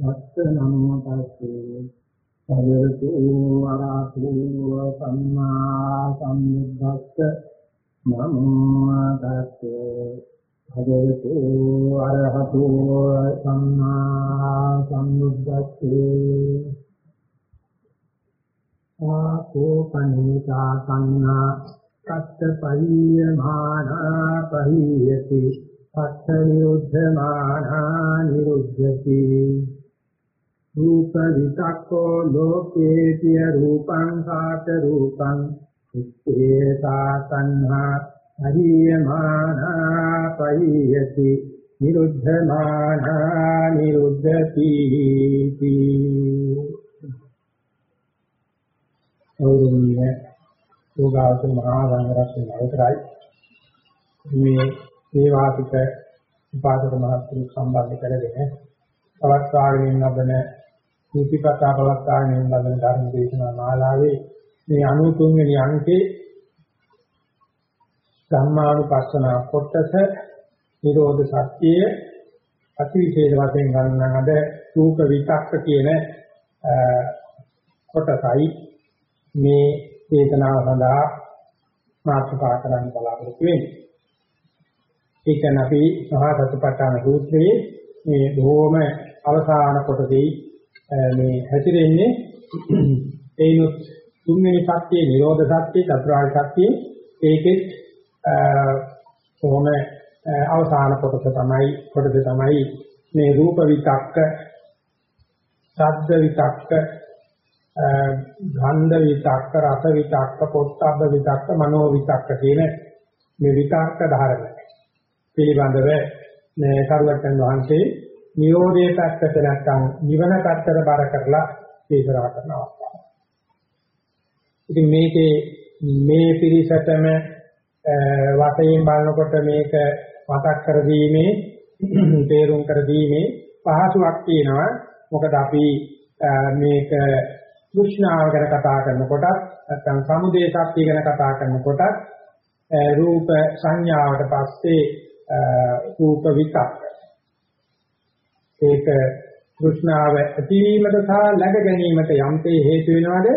සත්ත නමෝ තස්සේ භගවතු ආරහතෝ සම්මා සම්බුද්දස්ස නමෝ තස්සේ භගවතු ආරහතෝ සම්මා සම්බුද්දස්සේ ආකෝ පනිතා සංනා සත්ත පරියමානා පරියති පස්ස නිරුද්ධමානා නිරුද්ධති රූප විතක්කෝ ලෝකේ පිය රූපං සාත රූපං ඉත්තේ සාතන්හා පරියමානා පරියති නිරුද්ධමානා නිරුද්ධති අවුරුන්නේ යෝගාවචර මහා සංඝරත්නය අවසරයි. මේ සේවාතික උපාසක මහත්තුරු සම්බන්ධ කරගෙන පවත්වාගෙන යන ලබන කුතිපතා පවත්වාගෙන යන ලබන ධර්ම දේශනා මාලාවේ මේ 93 වෙනි අංකේ ධම්මානුපස්සන කොටස නිරෝධ සත්‍යය අතිවිශේෂ වශයෙන් ගන්නන අද රූප විතක්ක කියන කොටසයි මේ දේශනාව සඳහා මාතෘකා කරන්න බලාපොරොත්තු වෙන්නේ. ඒක අපි මහා සතිපට්ඨාන සූත්‍රයේ මේ බොහොම අවසාන කොටසේ මේ හැතිරෙන්නේ ඒනොත් තුන්වෙනි සත්‍යයේ නිරෝධ සත්‍යය චතුරාර්ය සත්‍යය. ඒකෙත් කොහොම අවසාන කොටස තමයි කොටස තමයි මේ රූප විතක්ක ශබ්ද විතක්ක ගන්ධ විතක්ක රස විතක්ක පොට්ටබ්බ විතක්ක මනෝ විතක්ක කියන මේ විතක්ක ධාරණ පිළිබඳව මේ කරුවටන් වහන්සේ නිරෝධයේ පැත්තට නැත්නම් නිවන පැත්තට බර කරලා දේශනා කරන අවස්ථාව. ඉතින් මේකේ මේ පිරිසටම වශයෙන් බලනකොට මේක මතක් කර දීමේ තේරුම් කර දීමේ පහසුවක් තියෙනවා. මොකද අපි මේක කෘෂ්ණාව ගැන කතා කරනකොට නැත්නම් සමුදේ ශක්තිය ගැන කතා කරනකොට රූප සංඥාවට පස්සේ රූප විතක් ඒක කෘෂ්ණාව ඇතිවීමට සහ läග ගැනීමට යම්තේ හේතු වෙනවද?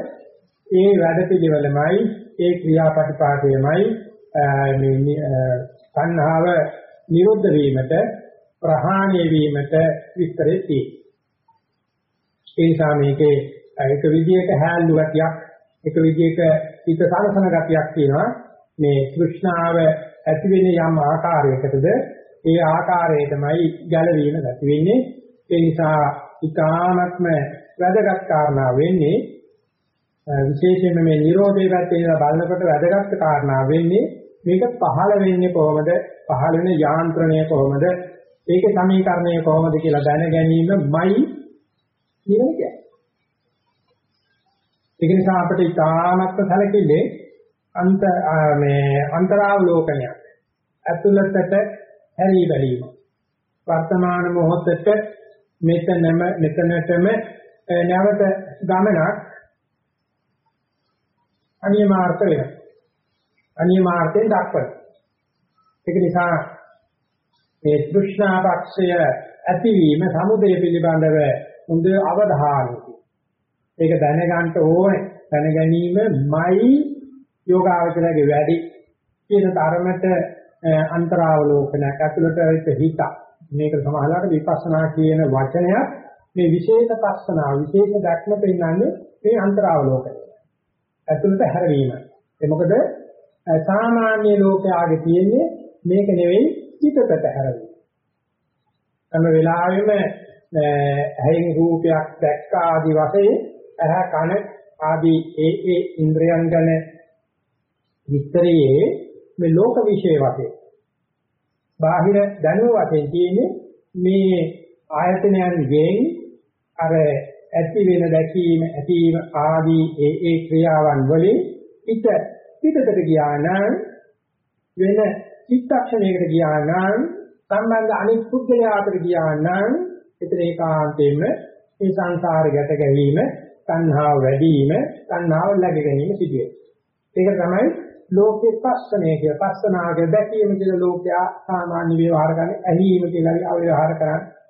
ඒ වැඩ පිළිවෙලමයි ඒ ක්‍රියාපටිපාටයමයි මේ සංහාව නිරුද්ධ වීමට ප්‍රහාණය වීමට විස්තරේ තියෙන්නේ. ඒ නිසා මේකේ එක විදියක හැල්ලු ගතියක් එක විදියක හිත සලසන ගතියක් තියෙනවා. මේ કૃષ્ණාව ඇති වෙන යම් ආකාරයකටද ඒ ආකාරයටමයි ගැලවීම නැති වෙන්නේ. ඒ නිසා ඊ타නත්ම වැදගත් කාරණා වෙන්නේ විශේෂයෙන්ම මේ Nirodhe පැත්තේ ඉඳලා බලනකොට වැදගත් කාරණා වෙන්නේ මේක පහළ වෙන්නේ කොහොමද? පහළ වෙන යාන්ත්‍රණය කොහොමද? ඒකේ සමීකරණය කොහොමද කියලා දැන ගැනීමයි නිවන කියන්නේ ඒක නිසා අපිට ඊ타නත්ම සැලකිල්ලේ අන්ත මේ අන්තරාවලෝකනයක් ඇතුළතට හැරී බැලීම. වර්තමාන මොහොතට මෙතනම මෙතනටම නැවත ගමනක් අනියමාර්ථ වෙනවා. අනියමාර්ථයෙන් දක්වන. ඒක නිසා මේ තෘෂ්ණාපක්ෂය ඇතිවීම සමුදය පිළිබඳව හොඳ අවධානයකින් ඒක දැනගන්න ඕනේ. දැන ගැනීමයි යෝගාවචරයේ වැඩි. කියන තරමට අන්තරාවලෝකනයක් ඇතුළට වෙච්ච හිත. මේක සමහරවිට විපස්සනා කියන වචනය මේ විශේෂ පස්සනා විශේෂ දැක්ම පෙන්වන්නේ මේ අන්තරාවලෝකනය ඇතුළට හැරවීම. ඒ මොකද සාමාන්‍ය ලෝකයාගේ තියෙන්නේ මේක නෙවෙයි පිටතට හැරවීම. හැම වෙලාවෙම ඇහෙන් රූපයක් දැක්ක ආදි වශයෙන් ඇහ කන ආදී ඒ ඒ ඉන්ද්‍රයන් ගැන විස්තරයේ මේ ලෝක විශ්ේ වශයෙන් බාහිර දැනුම වශයෙන් තියෙන්නේ මේ ආයතනයන් ගෙන් අර ඇති වෙන දැකීම ඇතිවීම ආදී ඒ ඒ ක්‍රියාවන් වලින් පිට පිටතට ගියා නම් වෙන චිත්තක්ෂණයකට ගියා නම් සම්බන්ධ අනිත් පුද්ගලයා අතර ගියා නම් එතන ඒකාන්තයෙන්ම මේ සංසාර ගැට ගැනීම තණ්හාව වැඩි වීම තණ්හාව läග ගැනීම සිදුවේ. ඒක තමයි ලෝකේ පස්සනය කියලා පස්සනාගේ දැකීම කියලා ලෝකයා සාමාන්‍ය ව්‍යවහාර කරන්නේ ඇහිීම කියලා ව්‍යවහාර කරන්නේ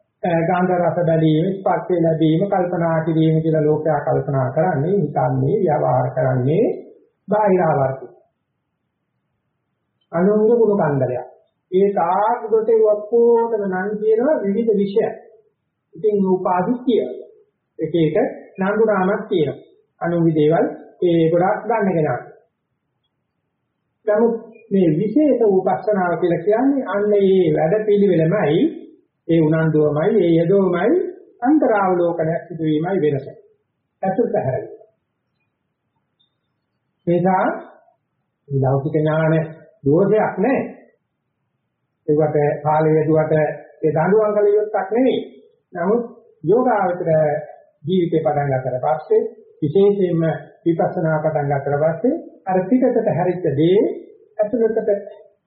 ගාන්ධ රස බැලීම, ස්පර්ශය ලැබීම, කල්පනා කිරීම කියලා ලෝකයා කල්පනා කරන්නේ, හිතන්නේ, ව්‍යවහාර කරන්නේ බාහිරාවර්ති. අනුංග කුණු කන්දරයක්. ඒ තාක්ෂුකට ඔක්කොටම නම් කියනවා විවිධ විෂය. ඉතින් උපාදිත්‍ය එක එක නඳු නාමක් තියෙනවා. අනුංගි දේවල් ඒ ගොඩක් ගන්න කෙනා. නමුත් මේ විශේෂ උපස්සනාව කියලා කියන්නේ අන්න ඒ වැඩ පිළිවෙලමයි ඒ උනන්දුවමයි ඒ යදෝමයි අන්තරාවලෝකනයක් සිදුවීමයි වෙනස. ඇතුළත හැරෙයි. මේසා ලෞකික ඥාන දෝෂයක් නැහැ. ඒකට කාලය යදුවට ඒ දඬුවම් කළ යුත්තක් නෙවෙයි. නමුත් යෝගාවචර ජීවිතේ පටන් ගන්නට පස්සේ විශේෂයෙන්ම විපස්සනා පටන් ගන්නට පස්සේ අර පිටතට හැරිච්ච දේ ඇතුළතට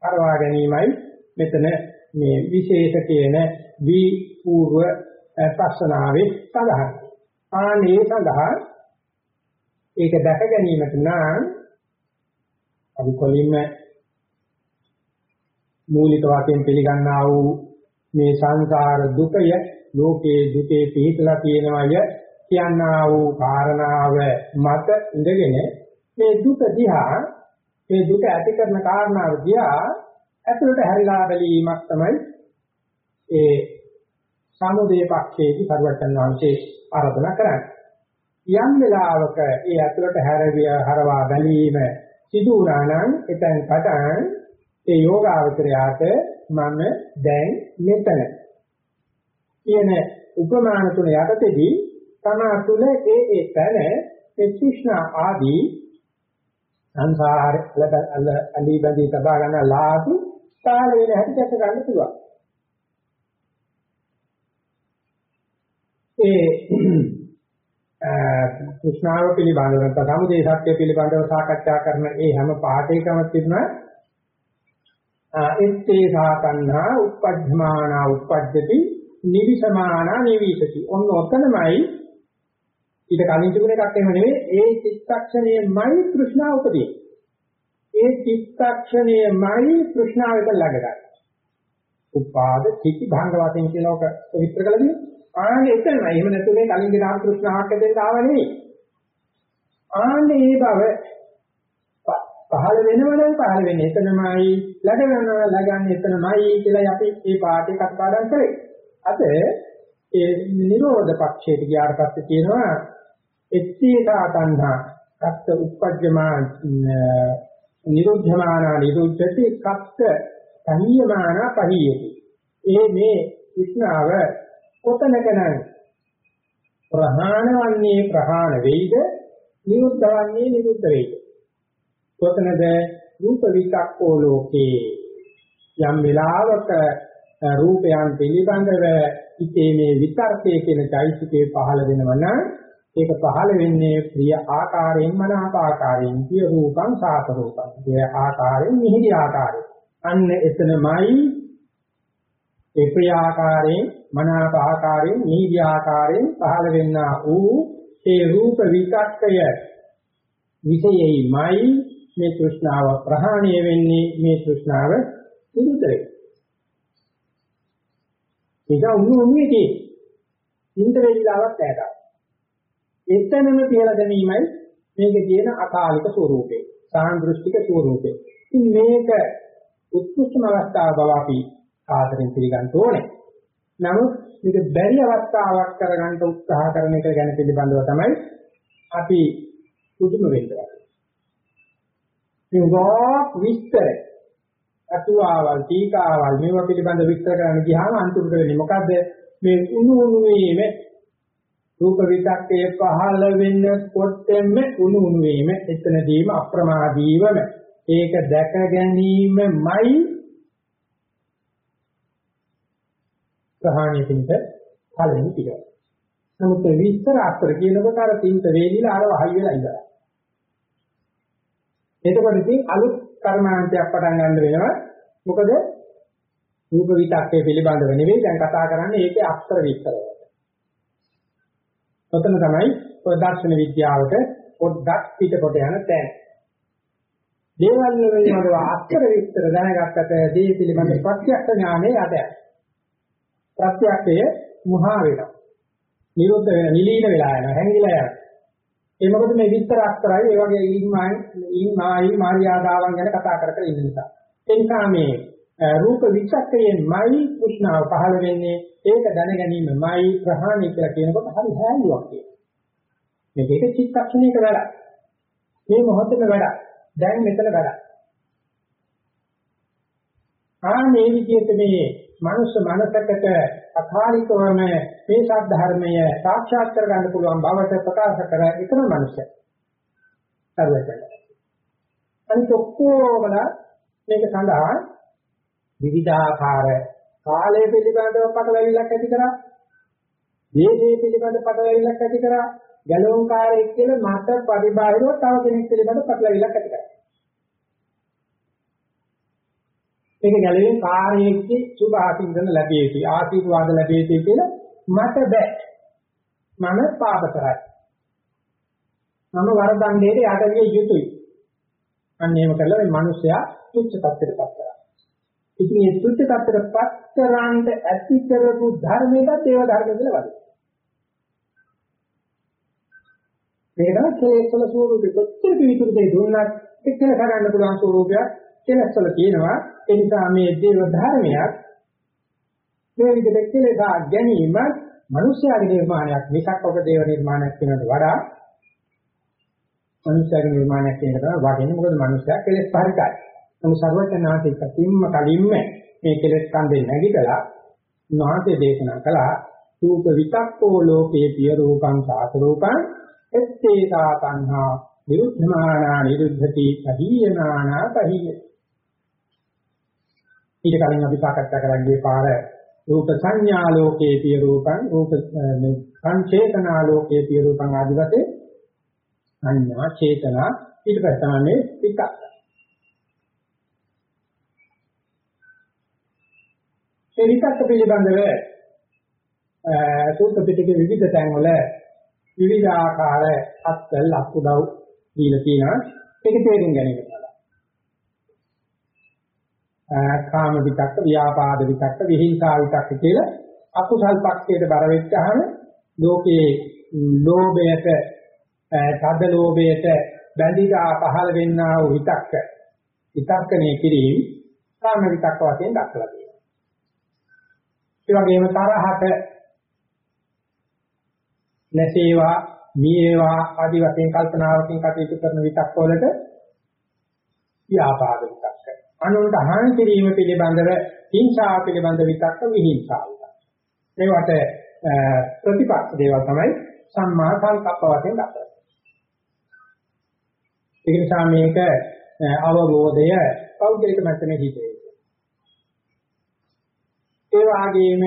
කරවා ගැනීමයි මෙතන මේ විශේෂ කියන වී పూర్ව පස්සනාවේ සඳහන්. ආනේ සඳහා ඒක දැක ගැනීමට නම් අපි කොලින්ම මූලික වශයෙන් පිළිගන්නා වූ මේ සංසාර දුකය ලෝකේ දුකේ පිහිටලා තියෙනවය කියනා වූ කාරණාව මත ඉඳගෙන මේ දුක දිහා මේ දුක ඇති කරන කාරණාව දිහා ඇතුළට හැරිලා බැලීමක් තමයි ඒ සමුදේ පක්ෂයේදී පරිවර්තන වංශේ ආරාධනා කරන්නේ. යම් වෙලාවක ඒ ඇතුළට හැරවිය හරවා බැලීම සිදු වුණා නම් එතෙන් පටන් ඒ යෝගාවචරයාට මම දැන් මෙතන කියන උපමාන තුන යටතේදී තමා තුළ ඒ ඒ තැන ඒ කුෂ්ණ ආදී සංසාර අලි බඳී තබා ගන්න ලාසු කාල වෙන හැටි දැක ගන්න පුළුවන්. ඒ කුෂ්ණාව පිළිබඳව නැත්නම් සමුදේ සත්‍ය පිළිබඳව සාකච්ඡා කරන ඒ හැම පාඩේකම තිබුණා එත්තේ සාතන්හා උපජ්ජමානා උපජ්ජති නිවිසමානා නිවිසති. ඔන්න ඔතනමයි ඊට කලින් තිබුණ එකක් එහෙම නෙවෙයි ඒ චිත්තක්ෂණයමයි કૃષ્ණා උපදී. ඒ චිත්තක්ෂණයමයි કૃષ્ණාවට ළඟගන්න. උපාද කිති භංග වශයෙන් කියනක විස්තර කළදී ආන්නේ එතනයි එහෙම නැතු මේ කලින් දාන કૃષ્ණාහක දෙන්න ආව නෙවෙයි. ආන්නේ මේ බව පහළ වෙනවනම් පහළ වෙන්නේ එතනමයි ළඟ වෙනවා ළඟන්නේ එතනමයි කියලා අපි මේ පාඩේ කතා කරන්නේ. අද ඒ නිරෝධ පක්ෂයට ගියාට පස්සේ කියනවා එච්චේතා තණ්හා කත්ත උපජ්ජමාන නිරුද්ධමාන නිරුද්ධති කත්ත තනියමාන පහියති. ඒ මේ විස්නාව කොතනකනම් ප්‍රහාණ වන්නේ ප්‍රහාණ වෙයිද? නිරුද්ධ වන්නේ නිරුද්ධ වෙයිද? කොතනද? රූප විචක්කෝ ලෝකේ. යම් වෙලාවක රූපයන් පිළිබඳව ඉතේ මේ විතර්කයේ කියන চৈতසිකේ පහළ වෙනවා නම් ඒක පහළ වෙන්නේ ප්‍රිය ආකාරයෙන් මනාප ආකාරයෙන් පිය රූපං සාත රූපං ඒ ආකාරයෙන් මිහිරි ආකාරයෙන් අන්න එතනමයි ඒ ප්‍රිය ආකාරයෙන් මනාප ආකාරයෙන් මිහිරි ආකාරයෙන් පහළ වෙන්නා වූ ඒ රූප විතක්කය විෂයෙහිමයි මේ තෘෂ්ණාව ප්‍රහාණය වෙන්නේ මේ තෘෂ්ණාව නිරුතරේ. ඒක උණු උණුවේදී ඉන්ද්‍රියලාවක් ඇරලා. එතනම කියලා ගැනීමයි මේකේ තියෙන අකාලික ස්වરૂපේ, සාන්දෘෂ්ටික ස්වરૂපේ. ඉතින් මේක උත්කෘෂ්ඨම අවස්ථාව බව අපි ආදරෙන් පිළිගන්න ඕනේ. නමුත් මේක බැරි අවස්ථාවක් කරගන්න උත්සාහ කරන එක ගැන පිළිබඳව තමයි අපි පුදුම වෙන්නේ. මේක විස්තර අතුවාවල් ටීකාවල් මේවා පිළිබඳ විස්තර කරන්න ගියාම අන්තිමට වෙන්නේ මොකද්ද මේ උණු උණු වීම රූප විතක්කේ පහළ වෙන්නකොටම උණු උණු වීම එතනදීම අප්‍රමාදීවම ඒක දැක ගැනීමමයි ප්‍රහාණය පිට පළවෙනි පිට. නමුත් විස්තර අතර කියනකොට අර තින්ත වේලිලා අර වහයි වෙලා ඉඳලා. එතකොට ඉතින් අලුත් කර්මාන්තයක් පටන් ගන්න වෙනවා. මොකද රූප විතක්කේ පිළිබඳව නෙවෙයි දැන් කතා කරන්නේ ඒකේ අක්ෂර විස්තර වලට. ඔතන තමයි ඔය දර්ශන විද්‍යාවට පොඩ්ඩක් පිටකොට යන තැන. දේවල් වලින්ම අක්ෂර විස්තර දැනගත්තට දේ පිළිබඳ ප්‍රත්‍යක්ෂ ඥානය යටය. ප්‍රත්‍යක්ෂය මුහා වෙනවා. නිරුද්ධ වෙන නිලීන වෙලා යනවා හැංගිලා යනවා. ඒ මොකද මේ විස්තර අක්තරයි ඒ වගේ ඉන්මාන් ඉන්මායි මාර්යාදාවන් ගැන කතා කර කර ඉන්න නිසා. ඒ නිසා මේ රූප විචක්කයෙන්මයි කුෂ්ණාව පහළ වෙන්නේ ඒක දැන ගැනීමමයි ප්‍රහාණය කියලා කියනකොට හරි හැංගුවක් කියනවා. මේක එක චිත්තක්ෂණයක වැඩක්. මේ මොහොතේ වැඩක්. දැන් මෙතන වැඩක්. ආ මේ විදිහට මේ මනුෂ්‍ය මනසකට අකාලිකවම මේ සත්‍ය සාක්ෂාත් කරගන්න පුළුවන් බවට ප්‍රකාශ කර එකම මනුෂ්‍ය. සර්වජන. අනිත් ඔක්කොමල මේක සඳහා විවිධාකාර කාලය පිළිබඳව පටලැවිල්ලක් ඇති කරා. දේශේ පිළිබඳව පටලැවිල්ලක් ඇති කරා. ගැලවුම්කාරයෙක් කියලා මත පරිබාහිරව තව කෙනෙක් පිළිබඳව පටලැවිල්ලක් ඇති කරා. මේක ගැලවෙන කාර්යයේ සුභ ආශිර්වාද ලැබිය යුතුයි ආශිර්වාද ලැබිය යුතුයි කියලා මට බෑ මම පාප කරයි මම වරදණ්ඩේට යටවිය යුතුයි අන්න එහෙම කළා මේ මිනිසයා තුච්ච tattරපත් කරා ඉතින් මේ තුච්ච tattරපත් කරාන්ට ඇති කරපු ධර්මයකට ඒව ධර්ම කියලා වදේ මේක තමයි කෙලෙස් වල ස්වරූපෙ කොච්චර පිළිතුරු දෙයි දුන්නත් එක්කල කරන්න පුළුවන් ස්වරූපයක් කෙලෙස් වල තියෙනවා. ඒ නිසා මේ දේව ධර්මයක් මේ විදිහට කෙලෙසා ගැනීම මිනිස්යාගේ නිර්මාණයක් මිසක් ඔබ දේව නිර්මාණයක් කියනකට වඩා? මිනිස්යාගේ නිර්මාණයක් කියන එක වටින්නේ. මොකද මිනිස්යා කෙලෙස් පරිකාරයි. නමුත් ਸਰවඥාන්සේ කතිම්ම කලින්ම මේ කෙලෙස් කන්දේ නැගිටලා උන්වහන්සේ දේශනා කළා රූප විතක්කෝ ලෝකේ පිය රූපං සාත රූපං එත්තේ සාතංහා නිරුද්ධමානා නිරුද්ධති පහීයනානා පහීයති ඊට කලින් අපි සාකච්ඡා කරන්නේ පාර රූප සංඥා ලෝකේ පිය රූපං රූප මේ සංචේතනා ලෝකේ පිය රූපං ආදි වශයෙන් සංඥා චේතනා ඊට පස්සේ තමයි විතක් ඒ විතක් පිළිබඳව සූත්‍ර පිටකේ විවිධ තැන්වල විවිධ ආකාර අත්කල් අකුඩව් දීලා තියෙනවා ඒක තේරුම් ගැනීම කාම විතක්ක, ව්‍යාපාද විතක්ක, විහිංසා විතක්ක කියලා අකුසල් පක්ෂයට බර වෙච්චහම ලෝකේ ලෝභයට, තද ලෝභයට බැඳිලා පහළ වෙන්නා වූ විතක්ක, විතක්කනේ කිරීම කාම විතක්ක වශයෙන් දක්වලා තියෙනවා. ඒ වගේම තරහට නැසේවා, මීේවා ආදි වශයෙන් කල්පනාවකින් කටයුතු කරන විතක්ක වලට ව්‍යාපාද විතක්ක අනුන්ට හානි කිරීම පිළිබඳව හිංසාව පිළිබඳ විතක්ක විහිංසාව. මේවට ප්‍රතිපක්ෂ දේවල් තමයි සම්මා සංකප්ප වශයෙන් දක්වන්නේ. ඒ නිසා මේක අවබෝධය පෞද්ගලික මට්ටමේ හිතේ. ඒ වගේම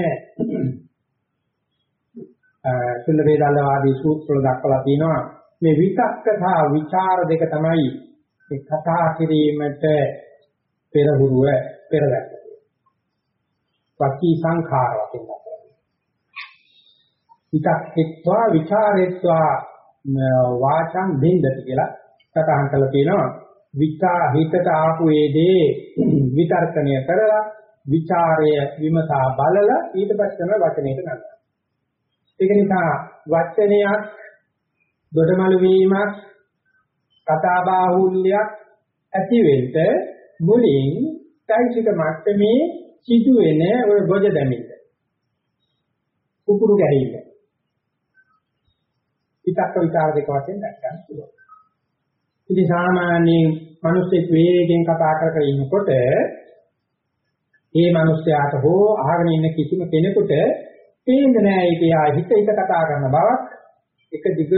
සුල්ල වේදාලවාදී සූත්‍ර වල දක්වලා තියෙනවා මේ විතක්ක සහ විචාර දෙක තමයි මේ කතා කිරීමට පෙරහුරුව පෙරගත්තා. වචී සංඛාර වශයෙන් දක්වනවා. හිතක්ත්වා ਵਿਚාරෙත්වා වාචං බින්දති කියලා සටහන් කරලා තියෙනවා. විචා හිතට ආපු වේදේ විතර්කණය කරලා විචාරය විමසා බලලා ඊට පස්සේ වචනයට ගන්නවා. ඒක නිසා වචනයක් දොඩමළු වීමක් කතා බාහුල්‍යයක් ඇති වෙන්න මුලින් චෛසික මට්ටමේ සිදුවෙන ඔය ගොජ දැමිල්ල. කුකුරු ගැහිල්ල. විතක්ක විචාර දෙක වශයෙන් දැක්කන් පුළුවන්. ඉතින් සාමාන්‍යයෙන් මිනිස්සෙක් වේගෙන් කතා කර කර ඉන්නකොට ඒ මිනිස්යාට හෝ අහගෙන ඉන්න කිසිම කෙනෙකුට තේින්නේ නැහැ ඒකේ ආ හිත හිත කතා කරන බවක් එක දිගට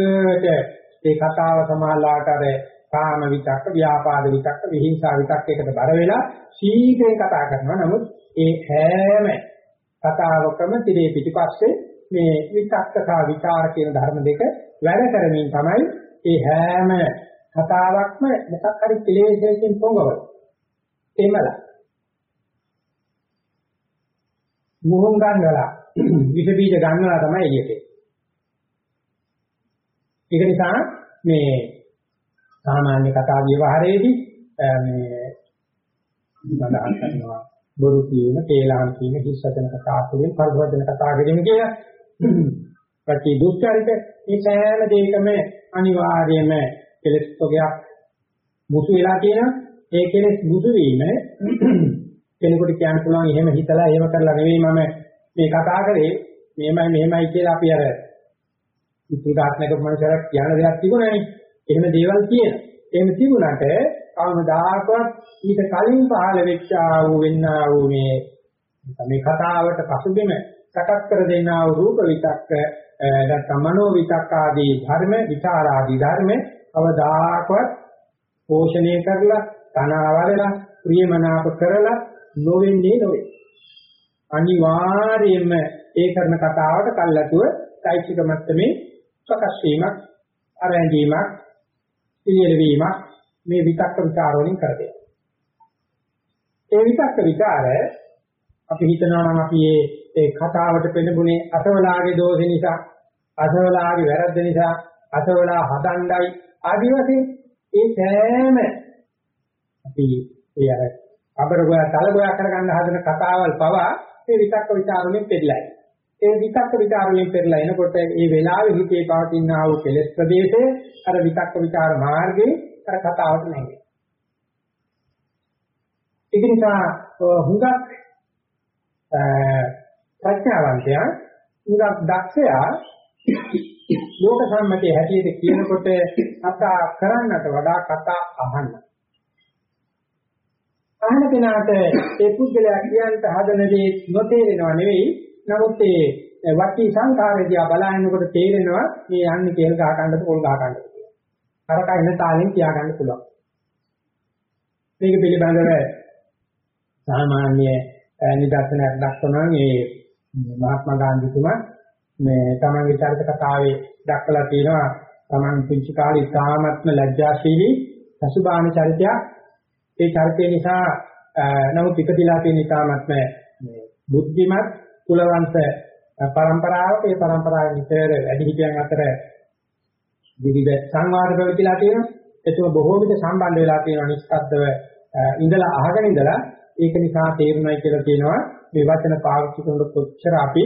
ඒ කතාව සමාලාට අර කාම විතක්ක, ව්‍යාපාද විතක්ක, විහිංසා විතක්කයකට බර වෙලා ශීඝ්‍රයෙන් කතා කරනවා. නමුත් ඒ හැම කතාවකම tire පිටිපස්සේ මේ විතක්ක සහ විචාර කියන ධර්ම දෙක වැඩ කරමින් තමයි ඒ හැම කතාවක්ම මොකක් හරි කෙලෙසකින් පොඟවල. එමල. මුහුන් ගන්නලා විස බීජ ගන්නලා තමයි එළියට. ඒක නිසා මේ සාමාන්‍ය කතා ව්‍යවහාරයේදී මේ සඳහන් කරනවා බොරු කියන, කේලාම් කියන, හිස්සතන කතා කියන, පරිවර්තන කතා කියන කියන ප්‍රති දුස්චරිත මේ සෑම දෙයකම අනිවාර්යයෙන්ම කෙලෙස් තොගයක් මුසු වෙලා තියෙනවා. ඒ කෙලෙස් මුසු වීම කෙනෙකුට කියන්න පුළුවන් එහෙම හිතලා එහෙම කරලා නෙවෙයි මම මේ කතා කරේ මෙහෙමයි මෙහෙමයි කියලා අපි අර උත්තරාත්මක මනසට කියන දෙයක් තිබුණානේ. එහෙම දේවල් කියන. එහෙම තිබුණාට කවමදාකවත් ඊට කලින් පහළ වෙච්ච ආ වූ වෙන්නා වූ මේ මේ කතාවට පසුබිම සකස් කර දෙන්නා වූ රූප විතක්ක නැත්නම් මනෝ විතක්ක ආදී ධර්ම විචාර ආදී ධර්ම කවදාකවත් පෝෂණය කරලා තනවාලලා ප්‍රියමනාප කරලා නොවෙන්නේ නොවේ. අනිවාර්යයෙන්ම ඒ කරන කතාවට කල්ලාතුව සායිසික මට්ටමේ ප්‍රකාශ වීමක් අරැඳීමක් පිළිල වීමක් මේ විතක්ක ਵਿਚාර වලින් කරදේ. ඒ විතක්ක ਵਿਚාර අපි හිතනවා නම් අපි ඒ කතාවට පෙළඹුණේ අසවලාගේ දෝෂ නිසා අසවලාගේ වැරද්ද නිසා අසවලා හදණ්ඩයි ආදි වශයෙන් ඒ සෑම අපි ඒ අර අබර ගෝයා තල ගෝයා කරගන්න හදන කතාවල් පවා මේ විතක්ක ਵਿਚාරුණෙන් පෙරලයි. ඒ විතක්ක ਵਿਚාරුණෙන් පෙරලා එනකොට මේ වෙලාවේ හිතේ පවතින ආ වූ කෙලෙස් ප්‍රදේශයේ අර විතක්ක ਵਿਚාර මාර්ගේ අර කතාවට නැගෙයි. ඒක නිසා හුඟක් ප්‍රඥාවන්තයා හුඟක් දක්ෂයා ලෝක සම්මතයේ හැටියට කියනකොට කතා කරන්නට වඩා කතා අහන්න අහන කෙනාට ඒ පුද්ගලයා කියන්න හදන දේ නොතේරෙනව නෙවෙයි නමුත් ඒ වටි සංඛාරයේදී බලනකොට තේරෙනවා මේ යන්නේ තෙල් ගහ ගන්නද පොල් ගහ ගන්නද කියලා. අරක එන තාලෙන් තියාගන්න පුළුවන්. මේක පිළිබඳව සාමාන්‍ය නිදර්ශනයක් දක්වනවා මේ මහත්මා ගාන්ධිතුමා මේ තමන්ගේ චරිත කතාවේ දක්වලා තියෙනවා තමන් පුංචි කාලේ ඉතාමත්ම ලැජ්ජාශීලී පසුබාහන චරිතයක් ඒ චරිතය නිසා නමුත් ඉපදිලා තියෙන ඉතාමත්ම බුද්ධිමත් කුලවන්ත පරම්පරාවක ඒ පරම්පරාවේ විතර වැඩි හිටියන් අතර විවිධ සංවාද ප්‍රවෘත්තිලා තියෙනවා. ඒතුම බොහෝ විට සම්බන්ධ වෙලා තියෙනවා නිස්සද්දව ඉඳලා අහගෙන ඉඳලා ඒක නිසා තේරුණයි කියලා කියනවා මේ වචන පාවිච්චි කරනකොට කොච්චර අපි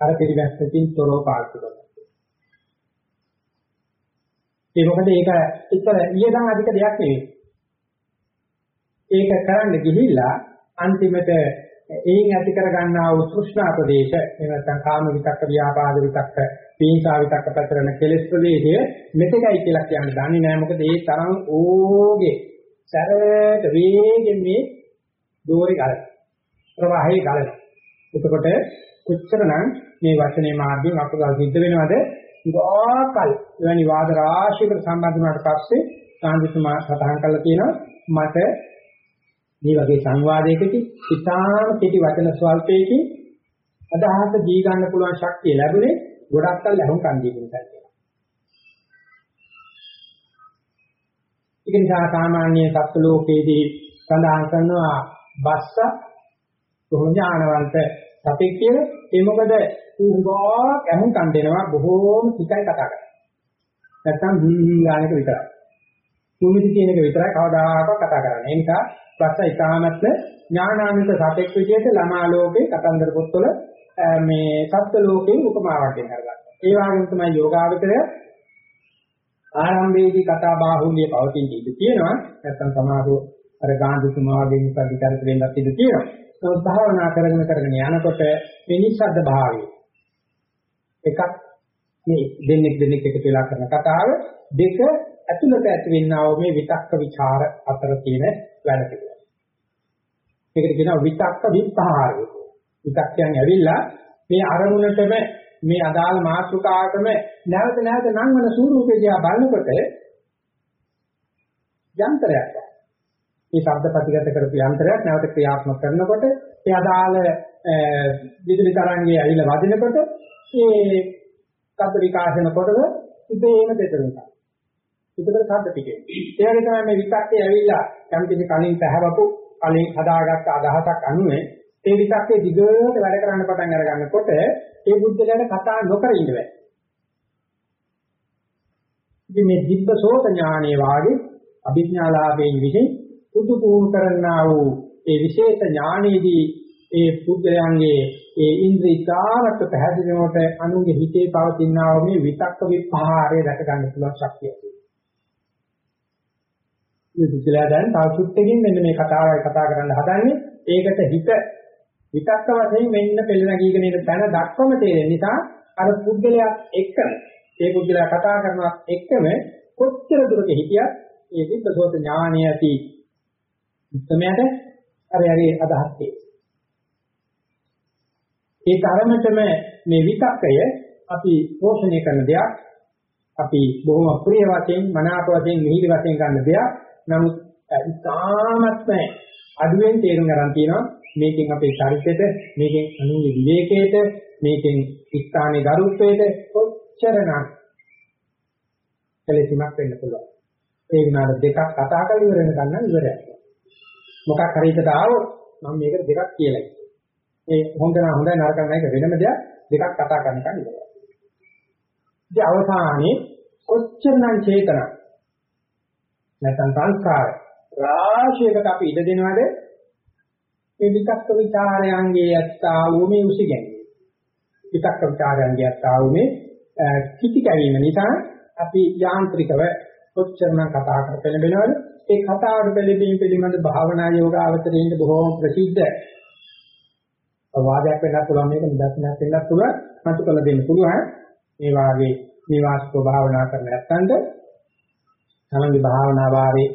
අර පිළිගැස්සකින් තොරව පාවිච්චි කරනවා. ඒ මොකද ඒක ඉතල ඊයදන් අධික දෙයක් නෙවෙයි. ඒක කරන්න ගිහිල්ලා අන්තිමට එයින් ඇති කර ගන්නා වූ තෘෂ්ණා ප්‍රදේශ එහෙම නැත්නම් කාම විතක්ක ව්‍යාපාද විතක්ක පීසා විතක්ක පැතරන කෙලෙස් ප්‍රදේශය මෙතකයි කියලා කියන්නේ. දන්නේ නැහැ. මොකද ඒ තරම් ඕගේ සැරට වේගෙන් මේ දෝරේ ගලන ප්‍රවාහයේ ගලන. එතකොට කොච්චරනම් මේ වචනේ මාර්ගයෙන් අකුසල් සිද්ධ වෙනවද? ඉවාකල් එවැනි වාද රාශියකට සම්බන්ධ වුණාට පස්සේ සාන්දිතුමා සටහන් කරලා තියෙනවා මට මේ වගේ සංවාදයකදී ඉතාම කෙටි වචන ස්වල්පයකින් අදහස දී ගන්න පුළුවන් ශක්තිය ලැබුණේ ගොඩක් කල් ලැබුම් කන් දීපු නිසා කියලා. ඒක නිසා සාමාන්‍ය සත්ත්ව ලෝකයේදී සඳහන් කරනවා බස්ස ප්‍රඥානවන්ත සතෙක් කියලා. ඒ මොකද උංගා කැමුම් කන් දෙනවා බොහෝම ටිකයි කතා කරන්නේ. නැත්තම් දීහි ගානක විතරයි. තුමිති කියන එක විතරයි කවදාකවත් කතා කරන්නේ. ඒ නිසා ප්‍රස ඉතාමත්ම ඥානාන්විත සතෙක් විදිහට ළමා ලෝකේ කතන්දර පොත්වල මේ සත්ත්ව ලෝකේ උපමාවක් දෙන්න කරගත්තා. ඒ වගේම තමයි යෝගාවචරය ආරම්භයේදී කතා බාහුල්‍ය පවතින ඉඳ තියෙනවා. නැත්තම් සමාහෝ අර ගාන්ධිතුමා වගේ නිසද්දිකාරක වෙන්නත් ඉඳ තියෙනවා. නමුත් භාවනා කරගෙන කරගෙන යනකොට මේ නිසද්ද භාවය එකක් මේ දෙන්නෙක් දෙන්නෙක් එකතු වෙලා කරන කතාව දෙක ඇතුළත ඇති වෙන්නා වූ මේ විතක්ක ਵਿਚාර අතර තියෙන වැඩ පිළිවෙල. ඒකට කියනවා විතක්ක විපහාරය. විතක්කයන් ඇවිල්ලා මේ අරමුණටම මේ අදාළ මාතෘකාවටම නැවත නැවත නංවන ස්වරූපේ දිහා බලනකොට යන්ත්‍රයක්. මේ ශබ්ද ප්‍රතිගත කරපු යන්ත්‍රයක් නැවත ක්‍රියාත්මක කරනකොට ඒ අදාළ විදුලි තරංගය ඇවිල්ලා වදිනකොට මේ ශබ්ද විකාශන කොටස ඉබේම දෙතරුණා. ඒකට ශබ්ද ටිකේ. ඒ වගේ තමයි මේ විතක්කේ ඇවිල්ලා යම් කිසි කලින් පැහැවපු කලින් හදාගත්ත අදහසක් අනුව ඒ විතක්කේ දිගට වැඩ කරන්න පටන් අර ගන්නකොට ඒ බුද්ධලයට කතා නොකර ඉන්න බෑ. ඉතින් මේ දිබ්බසෝත ඥානයේ වාගේ අභිඥාලාභයෙන් විසින් සුදු පුහුණු කරන්නා වූ ඒ විශේෂ ඥානෙදී ඒ පුද්ගලයන්ගේ ඒ ඉන්ද්‍රිය කාමත පැහැදිලිවට අනුගේ හිතේ පවතිනා මේ විතක්ක විපහාරය දැක ගන්න පුළුවන් ශක්තිය තියෙනවා. මේ පුද්ගලයා දැන් තව සුත්තකින් මෙන්න මේ කතාවයි කතා කරන්න හදන්නේ. ඒකට හිත විතක්ක වශයෙන් මෙන්න පෙළ නැගීගෙන ඉන්න තැන දක්වම තේරෙන නිසා අර පුද්ගලයා එක්කම ඒ පුද්ගලයා කතා කරනවත් එක්කම කොච්චර දුරක හිටියත් ඒ විද්දසෝත ඥානය ඇති උත්තරමයට අර යගේ අදහස් ඒ තරමටම මේ විතක්කය අපි පෝෂණය කරන දෙයක් අපි බොහොම ප්‍රිය වශයෙන් මනාප වශයෙන් මිහිරි වශයෙන් ගන්න දෙයක් නමුත් ඉතාමත්ම අඩුවෙන් තේරුම් ගන්න තියෙනවා මේකෙන් අපේ චරිතෙට මේකෙන් අනුන්ගේ විවේකයට මේකෙන් ස්ථානයේ ගරුත්වයට කොච්චරනම් කලෙසිමක් වෙන්න පුළුවන්. ඒ විනාඩ දෙකක් කතා කරලා ඉවර වෙන ගන්න ඉවරයි. මොකක් හරි එකට ආවොත් මම මේකට දෙකක් කියලායි. ඒ හොඳ නම් හොඳයි නරක නැහැ වෙනම දෙයක් දෙකක් කතා කරන එක ඉවරයි. ඉතින් අවසානයේ කොච්චරනම් චේතන නැත්නම් සංස්කාර. රාශියකට අපි ඉඩ දෙනවද? මේ විතක්ක ਵਿਚාරයන්ගේ ඇත්තාවෝ මේ උසි ගැනීම. විතක්ක ਵਿਚාරයන්ගේ ඇත්තාවෝ මේ කිටි ගැනීම නිසා අපි යාන්ත්‍රිකව කොච්චරනම් කතා කර පෙළඹෙනවද? ඒ කතාවට පිළිබින් පිළිබඳ භාවනා යෝගාවතරයෙන් බොහෝම ප්‍රසිද්ධ වාදයක් වෙන්න පුළුවන්. මේක නිදර්ශනයක් වෙන්න පුළුවන්. මතු කළ දෙන්න පුළුවන්. මේ වාගේ මේ වාස්කෝ භාවනා කරන ඇත්තන්ට තමන්ගේ භාවනා වාරේ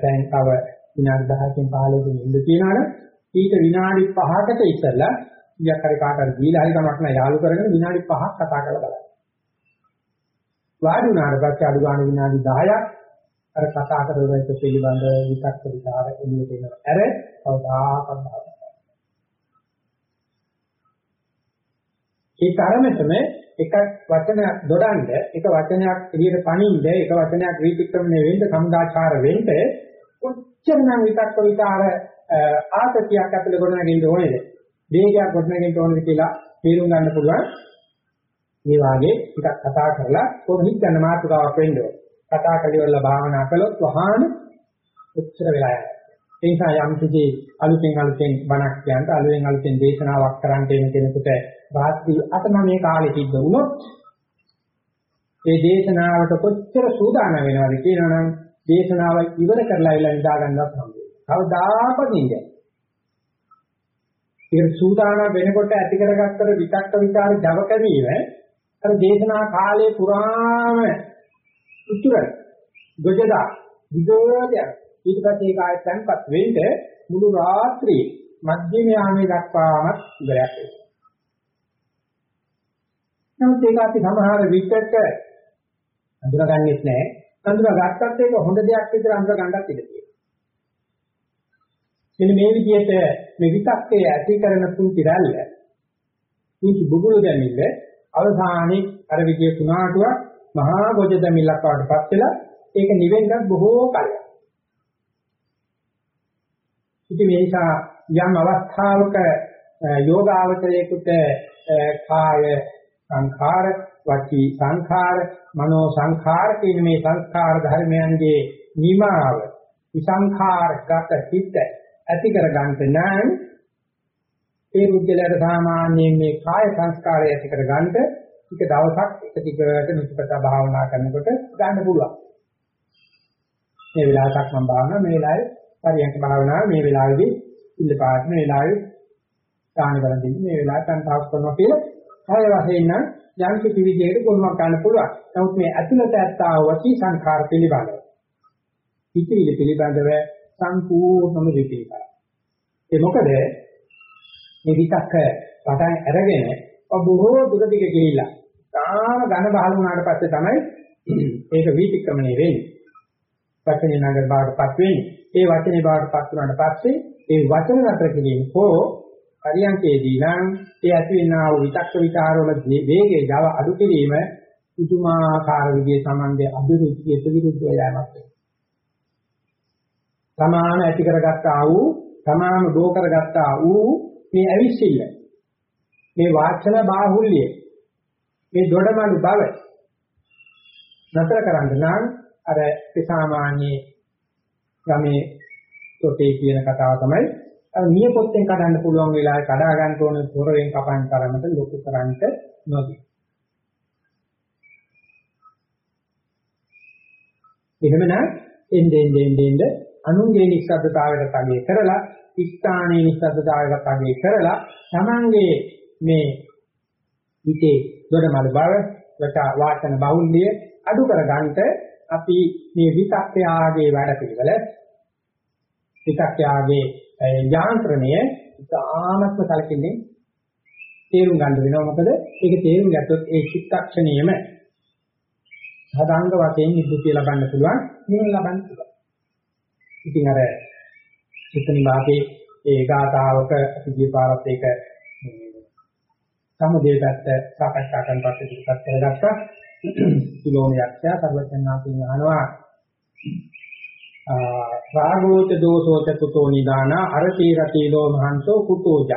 දැන් තව විනාඩි 10කින් 15කින් ඉඳ තියනවනේ ඊට විනාඩි 5කට ඉස්සෙල්ලා ඊයක් හරි කාට හරි දීලා හරි කමක් නැහැ යාළු කරගෙන විනාඩි 5ක් කතා කරලා බලන්න. වාඩි වුණාට පස්සේ අඩු ගන්න විනාඩි 10ක් අර කතා කරන එක පිළිබඳ විතක්ක විචාර එළියට එනවා. අර කවදාකවත් ඒ තරමටම එක වචනයක් දොඩන්න එක වචනයක් එළියට පණින්න එක වචනයක් විචක්‍රමණය වෙන්න සමුදාචාර වෙන්න කොච්චරනම් විතක්ක විචාර ආතතියක් ඇතුලේ ගොඩනගෙන්න ඕනේද? වේගයක් ගොඩනගෙන්න ඕනේද කියලා තේරුම් ගන්න පුළුවන්. මේ වාගේ ටිකක් කතා කරලා කොහොමද ගන්න මාතෘකාවක් වෙන්න ඕනේ. කතා කලිවල භාවනා කළොත් වහාන උච්චර වෙලා යනවා. ඒ නිසා යම් කිසි අලුතෙන් අලුතෙන් බණක් කියන්න අලුතෙන් අලුතෙන් දේශනාවක් කරන්න එන කෙනෙකුට රාත්‍රී අතම මේ කාලේ සිද්ධ වුණොත් ඒ දේශනාවට කොච්චර සූදානම් වෙනවද කියනනම් දේශනාව ඉවර කරලා ඉලා නිදා ගන්නවත් හම්බ කවදාකවත් නිදැයි. ඒක සූදානම් වෙනකොට ඇති කරගත්තට විතක්ක විචාර ජව කැවීම අර දේශනා කාලේ පුරාම උතුරයි. ගොජදා විදෝදය ඊට පස්සේ ඒක ආයෙත් තැන්පත් වෙන්න මුළු රාත්‍රියේ මධ්‍යම යාමේ දක්වාම ඉවරයක් වෙනවා. නමුත් ඒක අපි සමහර විටක අඳුරගන්නෙත් නැහැ. අඳුරගත්තත් ඒක හොඳ දෙයක් විතර අඳුර ගන්නත් ඉඩ තියෙනවා. මෙන්න මේ විදිහට මේ විතක්කේ ඇති කරන පුංචි රැල්ල පුංචි බුබුලු දැමිල්ල අවසානයේ අර විදිය තුනාටුවක් මහා ගොජ දැමිල්ලක් වඩපත් වෙලා ඒක නිවෙන්නත් බොහෝ කලක්. ඉතින් මේ නිසා යම් අවස්ථාවක යෝගාවචරයේකට කාය සංඛාර වචී සංඛාර මනෝ සංඛාර කියන මේ සංස්කාර ධර්මයන්ගේ නිමාව විසංඛාරගත හිත ඇති කර ගන්නට නම් ඒ මුද්දලයට සාමාන්‍යයෙන් මේ කාය සංස්කාරය ඇති කර ගන්නට ටික දවසක් එක ටිකට නිතිපත භාවනා කරනකොට ගන්න පුළුවන්. මේ වෙලාවටක් මම භාවනා මේ වෙලාවේ පරියන්ක භාවනාව මේ වෙලාවේදී ඉන්න පාට මේ වෙලාවේ දාන කරන් දෙන්නේ මේ වෙලාවට අන්තහස් කරනවා කියලා කාය වශයෙන් නම් යම් කිසි විදිහකට කොහොමද ගන්න පුළුවන්. නමුත් මේ ඇතුළත ඇත්තා වචී සංඛාර පිළිබඳව. පිටිවිලි පිළිබඳව සම්පූර්ණම විපේකයි. ඒ මොකද මේ විතක්ක පටන් අරගෙන බොහෝ දුර දිග ගිහිල්ලා තාම ඝන බහල වුණාට පස්සේ තමයි ඒක විතික්‍රමණය වෙන්නේ. වචනේ නගර බාටපත් වෙන්නේ. ඒ වචනේ බාටපත් වුණාට පස්සේ ඒ වචන නතර කිරීම හෝ පරියන්කේදී නම් ඒ ඇති වෙනා වූ විතක්ක විචාරවල වේගයේ ජව අඩු කිරීම පුදුමාකාර විදිහේ සම්බන්ධය අභිරුචියට විරුද්ධව යෑමක් වෙනවා. තමාම ඇති කරගත්තා වූ තමාම දෝ කරගත්තා වූ මේ අවිශ්චිල්ල මේ වාචන බාහුල්‍ය මේ දොඩමලු බව නතර කරන්න නම් අර සාමාන්‍ය ගමේ තොටේ කියන කතාව තමයි අර නියපොත්තෙන් කඩන්න පුළුවන් වෙලාවේ කඩා ගන්න ඕන පොරෙන් කපන්න තරමට ලොකු කරන්ට නොදී. එහෙමනම් එන්නේ එන්නේ එන්නේ අනුන්ගේ නිස්සද්දතාවයට තගේ කරලා ස්ථානයේ නිස්සද්දතාවයට තගේ කරලා තමන්ගේ මේ හිතේ දොඩමල් බව වාචන බහුල්‍ය අඩු කරගන්නට අපි මේ විතක්යාගේ වැඩ පිළිවෙල විතක්යාගේ යාන්ත්‍රණය ඉතාමත්ම කලකින්නේ තේරුම් ගන්න වෙනවා. මොකද ඒක තේරුම් ගත්තොත් ඒ චිත්තක්ෂණයම සදාංග වශයෙන් නිබ්බුතිය ලබන්න පුළුවන් නිවන ලබන්න පුළුවන්. ඉතින් අර චිත්තනි වාගේ ඒ ගාතාවක අපි ගිය පාරත් ඒක සමුදේ පැත්ත සාකච්ඡා කරන පස්සේ ඉස්සත් කරගත්තා කිලෝමයක්ෂය සර්වඥාන්තින් අහනවා රාගෝච දෝසෝච කුතෝ නිදාන අරති රතිලෝ මහන්තෝ කුතෝජ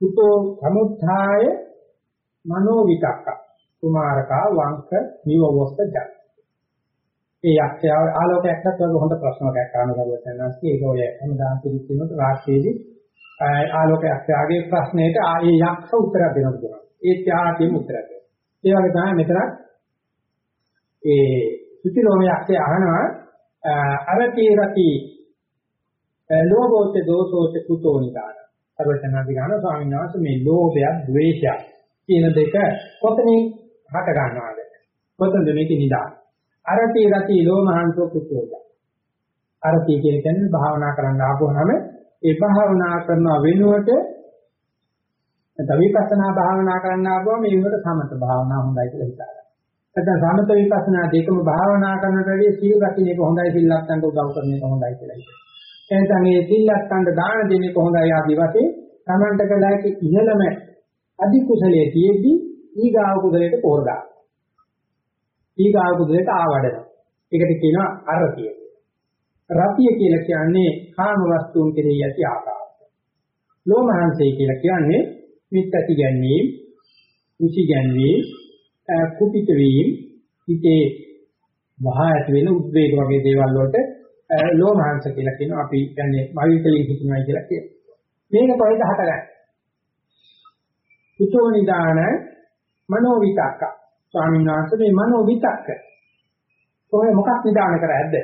කුතෝ සමුත්ථාය මනෝ විතක්ක. කුමාරකා වංක නිවවස්ත ජ. ඒ යක්ෂය ආලෝකයක්වත් වගේ හොඳ ප්‍රශ්නයක් අහනවා සර්වඥාන්ති ඒක ඔය හැමදාම පිළිතුරුට රාත්‍රියේදී ආලෝකයක්ෂයාගේ ප්‍රශ්නෙට ආයේ යක්ෂ උත්තර දෙනවා ඒ ත්‍යාගයෙන් උත්තර දෙනවා. ඒ වගේ තමයි මෙතන ඒ සුතිලෝමයක්සේ අහනවා අරති රති ලෝභෝච දෝසෝච කුතෝ නිදාන. අරවචනාදි ගාන ස්වාමීන් වහන්සේ මේ ලෝභය, ද්වේෂය කියන දෙක කොතනින් හට ගන්නවද? කොතනද මේක නිදාන? අරති රති ලෝමහංසෝ කුතෝද. අරති කියන කියන්නේ භාවනා කරන්න ආපුවාම ඒ භාවනා කරන වෙනුවට නැත්නම් විපස්සනා භාවනා කරන්න ආපුවම මේ වෙනුවට සමත භාවනා හොඳයි කියලා හිතාගන්න. නැත්නම් සමත විපස්සනා දෙකම භාවනා කරනට වැඩිය සීල රකින්න එක හොඳයි සිල්ලක්යන්ට උදව් කරන එක හොඳයි කියලා හිතනවා. එතන මේ සිල්ලක්යන්ට දාන දෙන එක හොඳයි ආදී වශයෙන් තමන්ට කළාක ඉහළම අධි කුසලයේ තියෙද්දී ඊගාව කුසලයට පෝර දාන. ඊගාව කුසලයට ආවඩන. ඒකට කියනවා අරතිය. රතිය කියලා කියන්නේ කාම වස්තුන් කෙරෙහි ඇති ආකාරය. ලෝමහංසය කියලා කියන්නේ මිත් ඇති ගැනීම, කුචි ගැනීම, කුපිත වීම හිතේ වහා ඇති වෙන උද්වේග වගේ දේවල් වලට ලෝමහංශ කියලා කියනවා අපි කියන්නේ මවිතලින් හිතනවා කියලා කියනවා. මේක කොහෙද හටගන්නේ? කුතෝ නිදාන මනෝ විතක්ක. ස්වාමීන් වහන්සේ මේ මනෝ විතක්ක කොහේ මොකක් නිදාන කරද්ද?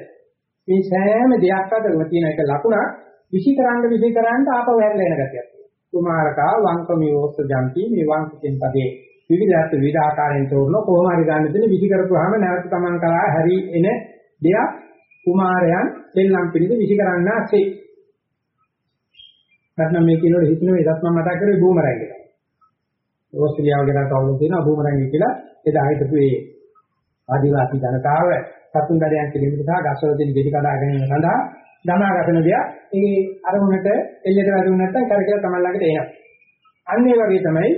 මේ සෑම දෙයක් අතරම තියෙන එක ලකුණක් විෂිකරන්න විෂිකරන්න ආපහු හැරලා එන ගතියක්. කුමාරකා වංකමියෝස්ත ජන්ති මේ වංකයෙන් පදේ විවිධාර්ථ විවිධ ආකාරයෙන් තෝරන කොහොම හරි ගන්න දෙන විසි කරපුවාම නැවත තමන් කරා හැරි එන දෙයක් කුමාරයන් දෙල්ලම් පිළිද විසි කරන්න ඇසේ. නැත්නම් මේ කියනකොට හිතන වෙලත් මම මතක් කරේ බූමරැංග එක. ඕස්ට්‍රේලියාව ගැන කවුරුන් කියනවා බූමරැංග කියලා එදා හිටපු ඒ ආදිවාසී ජනතාව සතුන් දඩයන් කිරීමට සහ ගස්වල තියෙන ගෙඩි කඩා ගැනීම සඳහා දමාගතන දෙයක් ඒ අරමුණට එල්ලේට වැදුනේ නැත්නම් කරකලා තමයි ළඟට එනවා. අන්න ඒ වගේ තමයි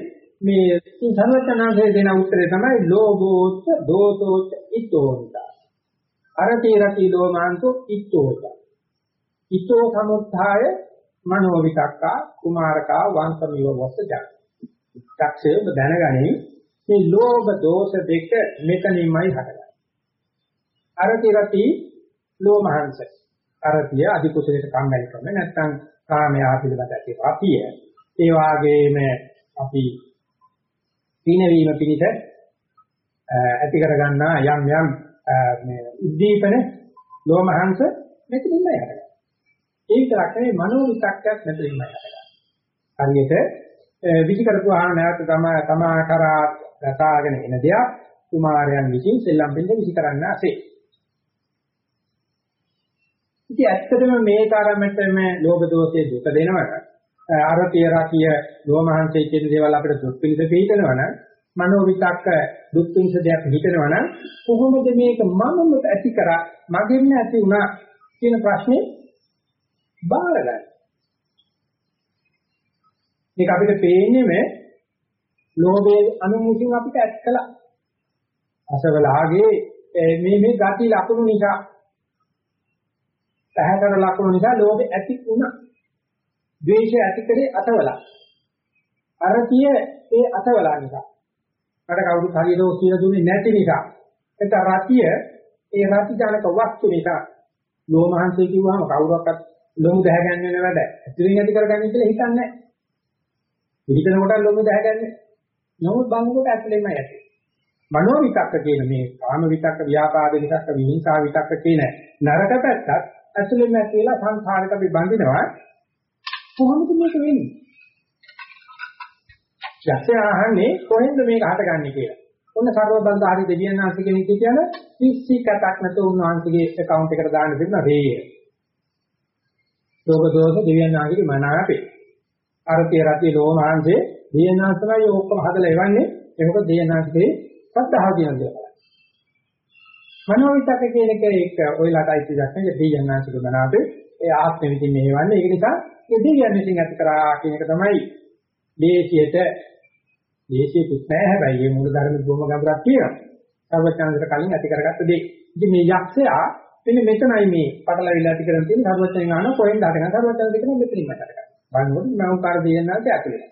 මේ සර්වඥාන්සේ දෙන උත්තරේ තමයි ලෝභෝච්ච දෝතෝච්ච ඉතෝන්ත. අරති රති ලෝමාන්තෝ ඉතෝත. ඉතෝ සමුත්ථාය මනෝ විතක්කා කුමාරකා වංශමිව වස්සජ. චක්ෂේ දැනගනි මේ ලෝභ දෝෂ දෙක මෙතනින්මයි හටගන්නේ. අරති රති ලෝමහංශ. අරතිය අධි කුසලයට කම්මැලි කරන නැත්නම් කාමයා පිළිබඳ ඇති රතිය. ඒ වාගේම අපි පිනවීම පිණිස ඇති කර ගන්නා යම් යම් මේ උද්දීපන ලෝමහංශ මෙතනින්ම යනවා. ඒක රකේ මනෝ විතක්කයක් මෙතනින්ම යනවා. හරියට විචි කරපුවාම නැවත තම තමා කරා ගතාගෙන එන දෙයක් කුමාරයන් විසින් සෙල්ලම් බින්ද විසි කරන්න ඇසේ. ඉතින් ඇත්තටම මේ තරමටම ලෝභ දෝෂයේ දුක දෙනවට අරතිය රකිය ලෝමහංසයේ කියන දේවල් අපිට දුක් පිළිද පිළිතනවනම් මනෝ විතක්ක දුක් පිළිස දෙයක් හිතනවනම් කොහොමද මේක මමම ඇති කරා මගෙන් ඇති වුණා කියන ප්‍රශ්නේ බාරගන්න. මේක අපිට පේන්නේ මේ ලෝභයේ අනුමුසින් අපිට ඇත් කළා. අසවලාගේ මේ මේ ගති ලක්ෂණ නිසා පැහැකර ලක්ෂණ නිසා ලෝභය ඇති වුණා. ද්වේෂය ඇති කරේ අතවලා. අරතිය ඒ අතවලා නිසා. මට කවුරුත් හරියට කියලා දුන්නේ නැති නිසා. එතන රතිය ඒ රති ජනක වස්තු නිසා ලෝමහංසය කිව්වම කවුරක්වත් ලොමු දැහැගන්න වෙන වැඩ. ඇතුලින් ඇති කරගන්න කියලා හිතන්නේ නැහැ. හිතන කොට ලොමු දැහැගන්නේ. නමුත් බංගුවට ඇතුලෙන්ම ඇති. මනෝ විතක්ක කියන මේ කාම විතක්ක, ව්‍යාපාද විතක්ක, විහිංසා විතක්ක කියන නරක පැත්තත් ඇතුලෙන්ම ඇති වෙලා සංඛාරයට අපි බඳිනවා. කොහොමද මේක වෙන්නේ? යක්ෂය අහන්නේ කොහෙන්ද මේක හටගන්නේ කියලා. ඔන්න සර්වබන්ධාරි දෙවියන් වහන්සේ කෙනෙක් කියන කිසි කතාවක් නැතුව උන්වහන්සේගේ account එකට දාන්න තිබුණා රේය. ලෝක දෝෂ දෙවියන් වහන්සේගේ මනාපේ. අරතිය රතිය ලෝමාංශේ දෙවියන් වහන්සේලා ඔක්කොම හදලා එවන්නේ ඒක දෙවියන් වහන්සේ සද්ධාව කියන දේ. මනෝවිතක කියන එක ඒක ඔයලාට අයිති දෙයක් නෙවෙයි දෙවියන් වහන්සේගේ මනාපේ. ඒ ආත්මෙ විදිහින් මෙහෙවන්නේ. ඒක නිසා ඒ දෙවියන් විසින් ඇති කරා කියන එක තමයි දේශියට දේශියෙත් නැහැ හැබැයි මේ මූල ධර්ම බොහොම ගැඹුරක් තියෙනවා. සර්වඥාන්තර කලින් ඇති කරගත්ත දේ. ඉතින් මේ යක්ෂයා මෙන්න මෙතනයි මේ පටලවිලා ඇති කරන් තියෙන සර්වඥයන් ආන කොහෙන්ද හටගන්නේ සර්වඥයන් දෙකම මෙතනින් හටගන්නේ. බලනකොට මෞකාර දෙයන්නාට ඇතුලේ.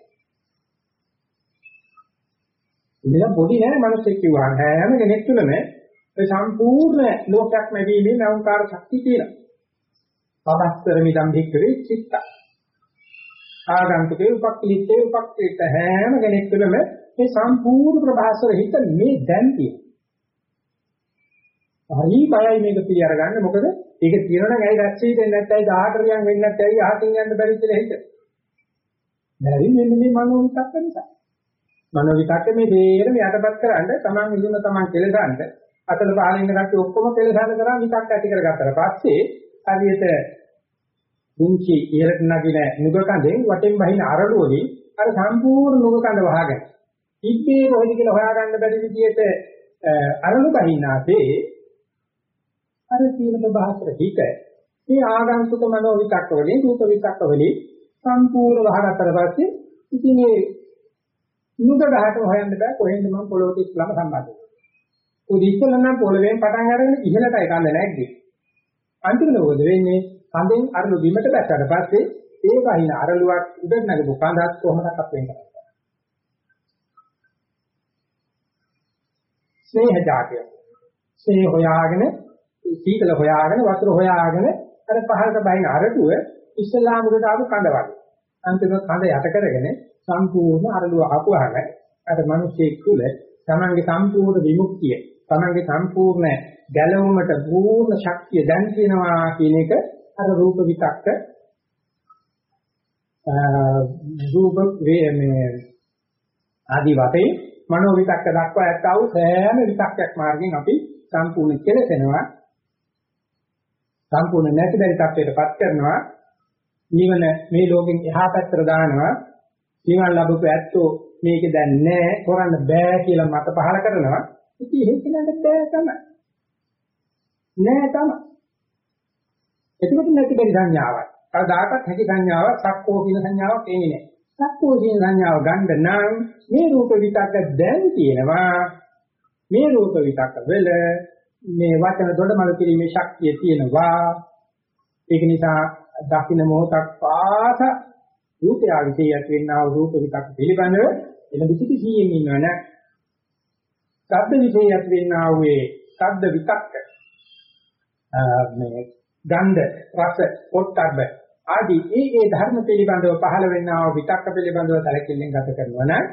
ඉතින් පොඩි නෑ මිනිස්සෙක් කිව්වා හැම කෙනෙක් තුළම ඒ සම්පූර්ණ ලෝකයක් ලැබීමේ නෞකාර ශක්තිය තියෙනවා. පබස්තර මිදම් භික්කවේ චිත්ත. ආගන්තුකේ උපක්ලිතේ උපක්ලිත හැම කෙනෙක් තුළම මේ සම්පූර්ණ ප්‍රභාසර හිත මේ දැන් තියෙනවා. හරි බයයි මේක පිළි අරගන්න මොකද ඒක තියෙනවනම් ඇයි රැස්වී දෙන්නේ නැත්නම් 18 රියන් වෙන්නේ නැත්නම් ඇයි අහකින් යන්න බැරි කියලා හිත. බැරි මෙන්න මේ මනෝ විතක්ක නිසා. මනෝ විතක්ක මේ දේරම යටපත් කරන්න තමන් ඉල්ලුම තමන් කෙලසන්න අතල පහල ඉන්න කට්ටිය ඔක්කොම කෙලසන්න කරා විතක්ක ඇති කරගත්තාට පස්සේ හරියට මුංචි ඉහළට නගින නුග කඳෙන් වටෙන් බහින අරළුවලින් අර සම්පූර්ණ නුග කඳ වහගෙන ඉබ්බේ කොහෙද කියලා හොයාගන්න බැරි විදිහට අරළු බහිනාසේ අර සීල ප්‍රභාස්තර හිත මේ ආගන්තුක මනෝ විතක්ක වලින් රූප විතක්ක වලින් සම්පූර්ණ වහගත්තට පස්සේ ඉතින් මේ නුග ගහට හොයන්න බෑ කොහෙන්ද මම පොළොවට ඉස්ලාම සම්බන්ධ වෙන්නේ. උදි ඉස්සෙල්ලා නම් පොළවෙන් පටන් අරගෙන ඉහළටයි කන්න නැග්ගේ. අන්තිමට මොකද වෙන්නේ? කඳෙන් අරලු බිමට බැස්සට පස්සේ ඒ වහින අරලුවක් උඩට නැගපු කඳත් කොහොමද අපෙන් කරන්නේ? ස්නේහ જાතිය. ස්නේහ හොයාගෙන සීතල හොයාගෙන වතුර හොයාගෙන අර පහළට බහින අරටුව ඉස්ලාම් උඩට ආපු කඳ වගේ. අන්තිමට කඳ යට කරගෙන සම්පූර්ණ අරලුව ආපුවාම අර මිනිස්සෙක් තුළ තමන්ගේ සම්පූර්ණ විමුක්තිය, තමන්ගේ සම්පූර්ණ ගැලවුමට පූර්ණ ශක්තිය දැන් තියෙනවා කියන එක අර රූප විතක්ක රූප මේ ආදි වශයෙන් මනෝ විතක්ක දක්වා ඇත්තව සෑම විතක්කයක් මාර්ගයෙන් අපි සම්පූර්ණ කෙලසෙනවා. සම්පූර්ණ නැති බැරි තත්ත්වයටපත් කරනවා. නිවන මේ ලෝකෙන් එහා පැත්තට දානවා. නිවන ලැබුපු ඇත්තෝ මේක දැන් නැහැ කරන්න බෑ කියලා මත පහල කරනවා. ඉතින් ඒක නේද බෑ තමයි. නෑ තමයි. එතකොට නැති බැරි සංඥාවක්. කවදාකවත් හැකි සංඥාවක් සක්කෝ කියන සංඥාවක් එන්නේ නෑ. සක්කෝ කියන සංඥාව ගන්න නම් මේ රූප විතක්ක දැන් තියෙනවා. මේ රූප විතක්ක වල මේ වචන දොඩමල කිරීමේ ශක්තිය තියෙනවා. ඒක නිසා දකින්න මොහොතක් පාස රූපය විශේෂයක් වෙන්නා වූ රූප විතක් පිළිබඳව එන විසිටි සීයෙන් ඉන්නවන ශබ්ද විශේෂයක් වෙන්නා වූ ශබ්ද විතක්ක මේ ගන්ධ රස පොට්ටබ්බ ආදී ඒ ඒ ධර්ම පිළිබඳව පහළ වෙන්නා වූ විතක්ක පිළිබඳව සැලකිල්ලෙන් ගත කරනවා නම්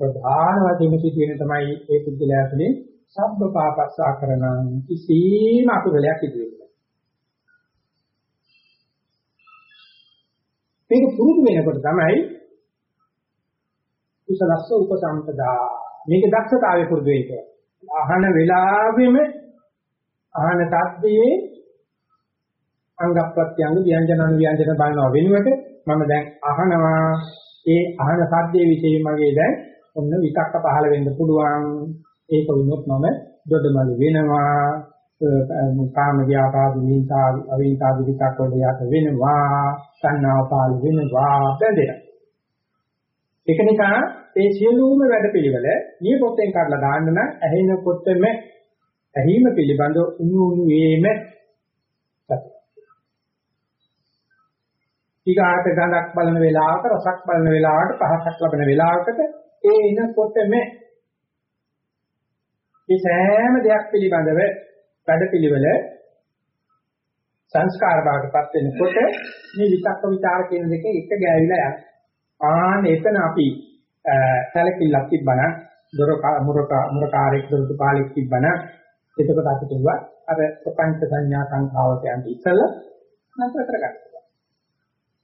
ප්‍රධාන වශයෙන් සිදුවෙන තමයි ඒ පුද්ගලයා තුළින් සබ්බ පාපස්සා කරන කිසිම අකුසලයක් සිදු වෙන්නේ මේක පුරුදු වෙනකොට තමයි කුසලස්ස උපසම්පදා මේක දක්ෂතාවය පුරුදු වෙන්නේ අහන වෙලාවෙම අහන තත්ත්වයේ අංග ප්‍රත්‍යංග ව්‍යංජන අනුව්‍යංජන බලනවා වෙනුවට මම දැන් අහනවා. ඒ අහන සද්දේ විශේෂ මගේ දැන් ඔන්න විතක්ක පහළ වෙන්න පුළුවන්. ඒක වුණොත් මම දොඩමළු වෙනවා. කාම ව්‍යාපාද විහිංසා අවිහිංසා විතක්ක වල යට වෙනවා. සංනාව පාල වෙනවා. බැඳෙනවා. ඒක නිසා ඒ සියලුම වැඩපිළිවෙල මේ පොතෙන් කඩලා දාන්න නම් ඇහෙනකොටම ඇහිම පිළිබඳ උණු උණු වේම ඊගාට ගඳක් බලන වෙලාවක රසක් බලන වෙලාවට පහසක් ලබන වෙලාවකට ඒ එනකොටම මේ සෑම දෙයක් පිළිබඳව වැඩපිළිවෙල සංස්කාර භාගයටපත් වෙනකොට මේ විතක්ක ਵਿਚාර කියන දෙක එක ගෑවිලා යනවා. ආන්න එතන අපි සැලකිල්ලක් තිබ්බනම් දොර මුරක මුරකාරෙක් දොරටු පාලෙක් තිබ්බනම් එතකොට අපිට ඒවා අර ප්‍රපංච සංඥා සංඛාවට යන්න ඉස්සෙල්ලා නතර කරගන්න.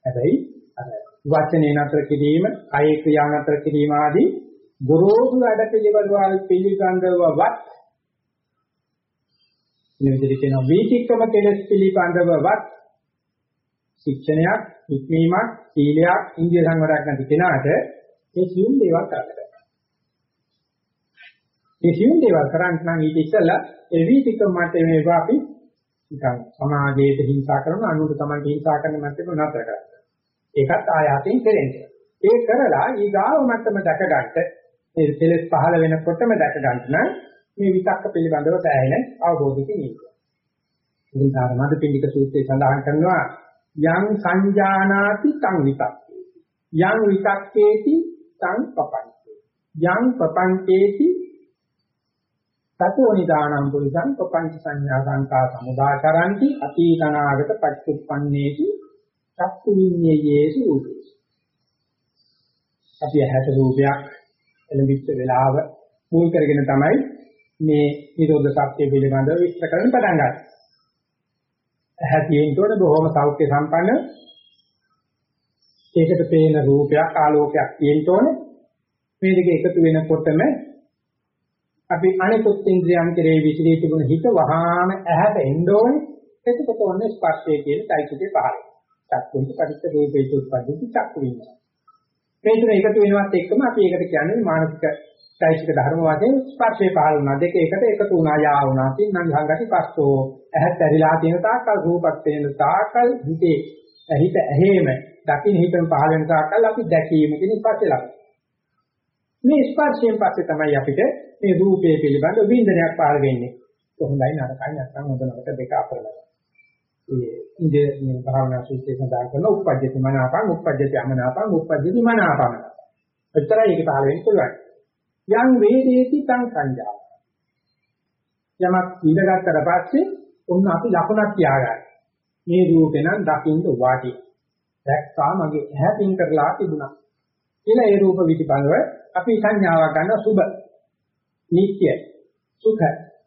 හැබැයි අර වචනේ නතර කිරීම, කාය ක්‍රියා නතර කිරීම ආදී ගොරෝසු වැඩ පිළිවෙල වල පිළිගන්ධවවත් මේ විදිහට කියනවා වීතික්කම කෙලස් පිළිබඳවවත් ශික්ෂණයක්, ඉක්මීමක්, සීලයක්, ඉන්දිය සංවරයක් නැති කෙනාට ඒ සියුම් දේවල් කරන්න මේ සියුම් දේවල් කරන්න නම් ඊට ඉස්සෙල්ලා ඒ වීතික්කම මට්ටමේ අපි නිකන් සමාජයට හිංසා කරන අනුන්ට තමයි හිංසා කරන මට්ටම නතර කරන්නේ. ඒකත් ආයාසයෙන් කෙරෙන්නේ. ඒ කරලා ඊගාව මට්ටම දැක ගන්නට මේ කෙලෙස් පහළ වෙනකොටම දැක ගන්න නම් මේ විතක්ක පිළිබඳව සෑහෙන අවබෝධයකින් ඉන්නවා. ඉතින් ධර්මද පිළික සූත්‍රයේ සඳහන් කරනවා යං සංජානාති තං විතක්කේ. යං විතක්කේති චිත්තං පපංචේ යං පපංචේති තතෝ නිදානං පුරිසං පපංච සංඥා සංකා සමුදාකරಂತಿ අතීතනාගත පච්චුප්පන්නේති චක්කු විඤ්ඤේයේසු රූපේසු අපි හැට රූපයක් එළඹිච්ච වෙලාව මුල් කරගෙන තමයි මේ නිරෝධ සත්‍ය පිළිබඳව විස්තර කරන්න පටන් ගන්නේ. හැටියෙන් උඩ බොහොම සෞඛ්‍ය සම්පන්න ඒකට පේන රූපයක් ආලෝකයක් තියෙන්න ඕනේ. මේ දෙක එකතු වෙනකොටම අපි අනිකුත් ඉන්ද්‍රියන් කෙරේ විචිතී තිබුණ හිත වහාම ඇහැට එන්න ඕනේ. එතකොට ඔන්න ස්පර්ශය කියන চৈতසිකේ පහළ වෙනවා. චක්කුන්ට පරිච්ඡ රූපේට උත්පදිත චක්කු වෙනවා. මේ තුන එකතු වෙනවත් එක්කම අපි ඒකට කියන්නේ මානසික চৈতසික ධර්ම වශයෙන් ස්පර්ශය පහළ වුණා. දෙක එකට එකතු වුණා යා වුණා. තින්නම් සංගති පස්සෝ ඇහැත් ඇරිලා තියෙන තාක්කල් රූපත් වෙන තාක්කල් හිතේ හිත ඇහිම දකින්න හිතෙන් පහළ වෙන තාක්කල් අපි දැකීම කියන ස්පර්ශය ලබනවා. මේ ස්පර්ශයෙන් පස්සේ තමයි අපිට මේ රූපය පිළිබඳ වින්දනයක් පාර වෙන්නේ. කොහොමදයි නරකයි නැත්නම් හොඳ නරක දෙක අතර ලබන. ඒ ඉන්දිය මේ භාවනා සූත්‍රයේ සඳහන් කරන උපජ්ජති මනාපං උපජ්ජති අමනාපං උපජ්ජති මනාපං. එතරම් ඒක පහළ වෙන්න පුළුවන්. යම් වේදේති තං සංජාන. යමක් ඉඳගත්තට පස්සේ ඔන්න අපි ලකුණක් තියාගන්න. මේ රූපේ නම් දකින්න වාටි. දැක්කා මගේ ඇහැ පින් කරලා තිබුණා. කියලා ඒ රූප විදිපලව අපි සංඥාවක් ගන්න සුබ නිත්‍ය සුඛ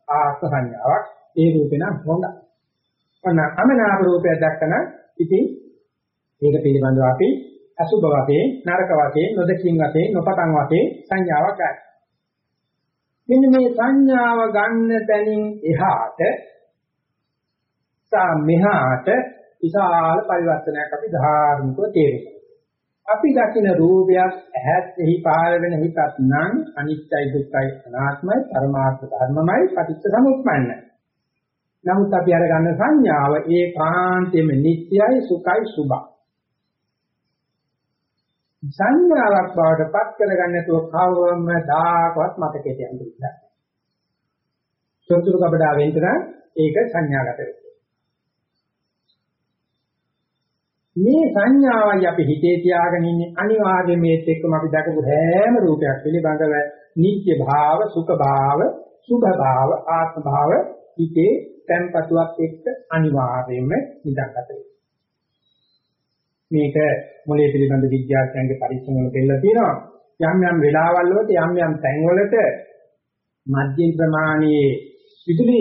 ආත්ම සංඥාවක් ඒ රූපේ නම් හොඳයි. ඔන්න අමනාප රූපයක් දැක්කම ඉතින් මේක පිළිබඳව අපි අසුබ වශයෙන් නරක වශයෙන් නොදකින් වශයෙන් නොපතන් වශයෙන් සංඥාවක් ගන්න. මෙන්න මේ සංඥාව ගන්න තැනින් එහාට සා මෙහාට විශාල පරිවර්තනයක් අපි ධාර්මිකව තේරෙනවා. අපි දකින රූපයක් ඇහත් එහි පාර වෙන හිතත් නම් අනිත්‍යයි දුක්ඛයි අනාත්මයි පරමාර්ථ ධර්මමයි පටිච්ච සමුප්පන්නයි. නමුත් අපි අරගන්න සංඥාව ඒකාන්තයෙන්ම නිට්ටයයි සුඛයි සුභයි. සංඥාවක් බවට පත් කරගන්න නැතුව කවවම දාකවත් මතකයට යන්නේ නැහැ. සොතුරු කබඩා වෙන්න ඒක සංඥාගත වෙනවා. මේ සංඥාවයි අපි හිතේ තියාගෙන ඉන්නේ අනිවාර්යයෙන් මේත් එක්කම අපි දකපු හැම රූපයක් පිළිබඳව නිත්‍ය භාව, සුඛ භාව, සුභ භාව, ආත්ම භාව හිතේ tempatuක් එක්ක අනිවාර්යයෙන්ම නිදාගත මේක මොලේ පිළිබඳ විද්‍යාඥයන්ගේ පරීක්ෂණ වල දෙලා තියෙනවා. යම් යම් වෙලාවල් වලට යම් යම් තැන් වලට මධ්‍යම ප්‍රමාණයේ විදුලි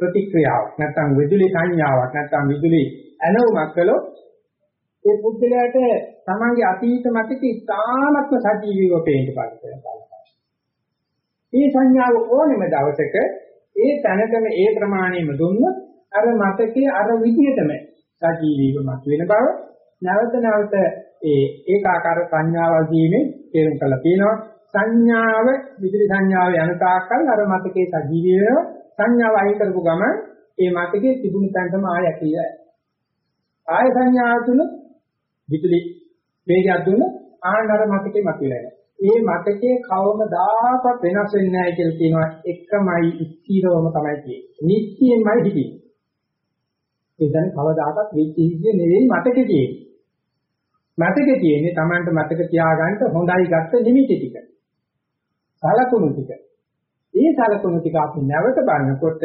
ප්‍රතික්‍රියාවක් නැත්නම් විදුලි සංඥාවක් නැත්නම් විදුලි ඇනවුමක් කළොත් ඒ පුද්ගලයාට තමන්ගේ අතීත මතක ඉතාමත්ම සජීවීව පේන්න බලනවා. මේ සංඥාව ඕනෙම දවසක ඒ තැනකම ඒ ප්‍රමාණයම දුන්නොත් අර මතකයේ අර විදිහටම සජීවීව මතුවෙන බව නැවත නැවත ඒ ඒකාකාර සංඥාවල් දීමේ තේරුම් කරලා තියෙනවා. සංඥාව විදුලි සංඥාව යන තාක්කල් අර මතකයේ සජීවී වෙනවා සංඥාව අයින් කරපු ගමන් ඒ මතකයේ තිබුණු තැනටම ආය ඇකිලා ආය සංඥාව තුන විදුලි වේගයක් දුන්න ආනතර මතකේ මතුවලා ඒ මතකයේ කවමදාකවත් වෙනස් වෙන්නේ නැහැ කියලා කියනවා එකමයි ස්ථිරවම තමයි තියෙන්නේ. නිත්‍යමයි හිටියේ. ඒ දැන් කවදාකවත් වෙච්ච හිතිය නෙවෙයි මතකේ තියෙන්නේ. මතකේ තියෙන්නේ Tamanට මතක තියාගන්න හොඳයි ගත්ත නිමිති ටික. සලකුණු ටික. ඒ සලකුණු ටික අපි නැවත බලනකොට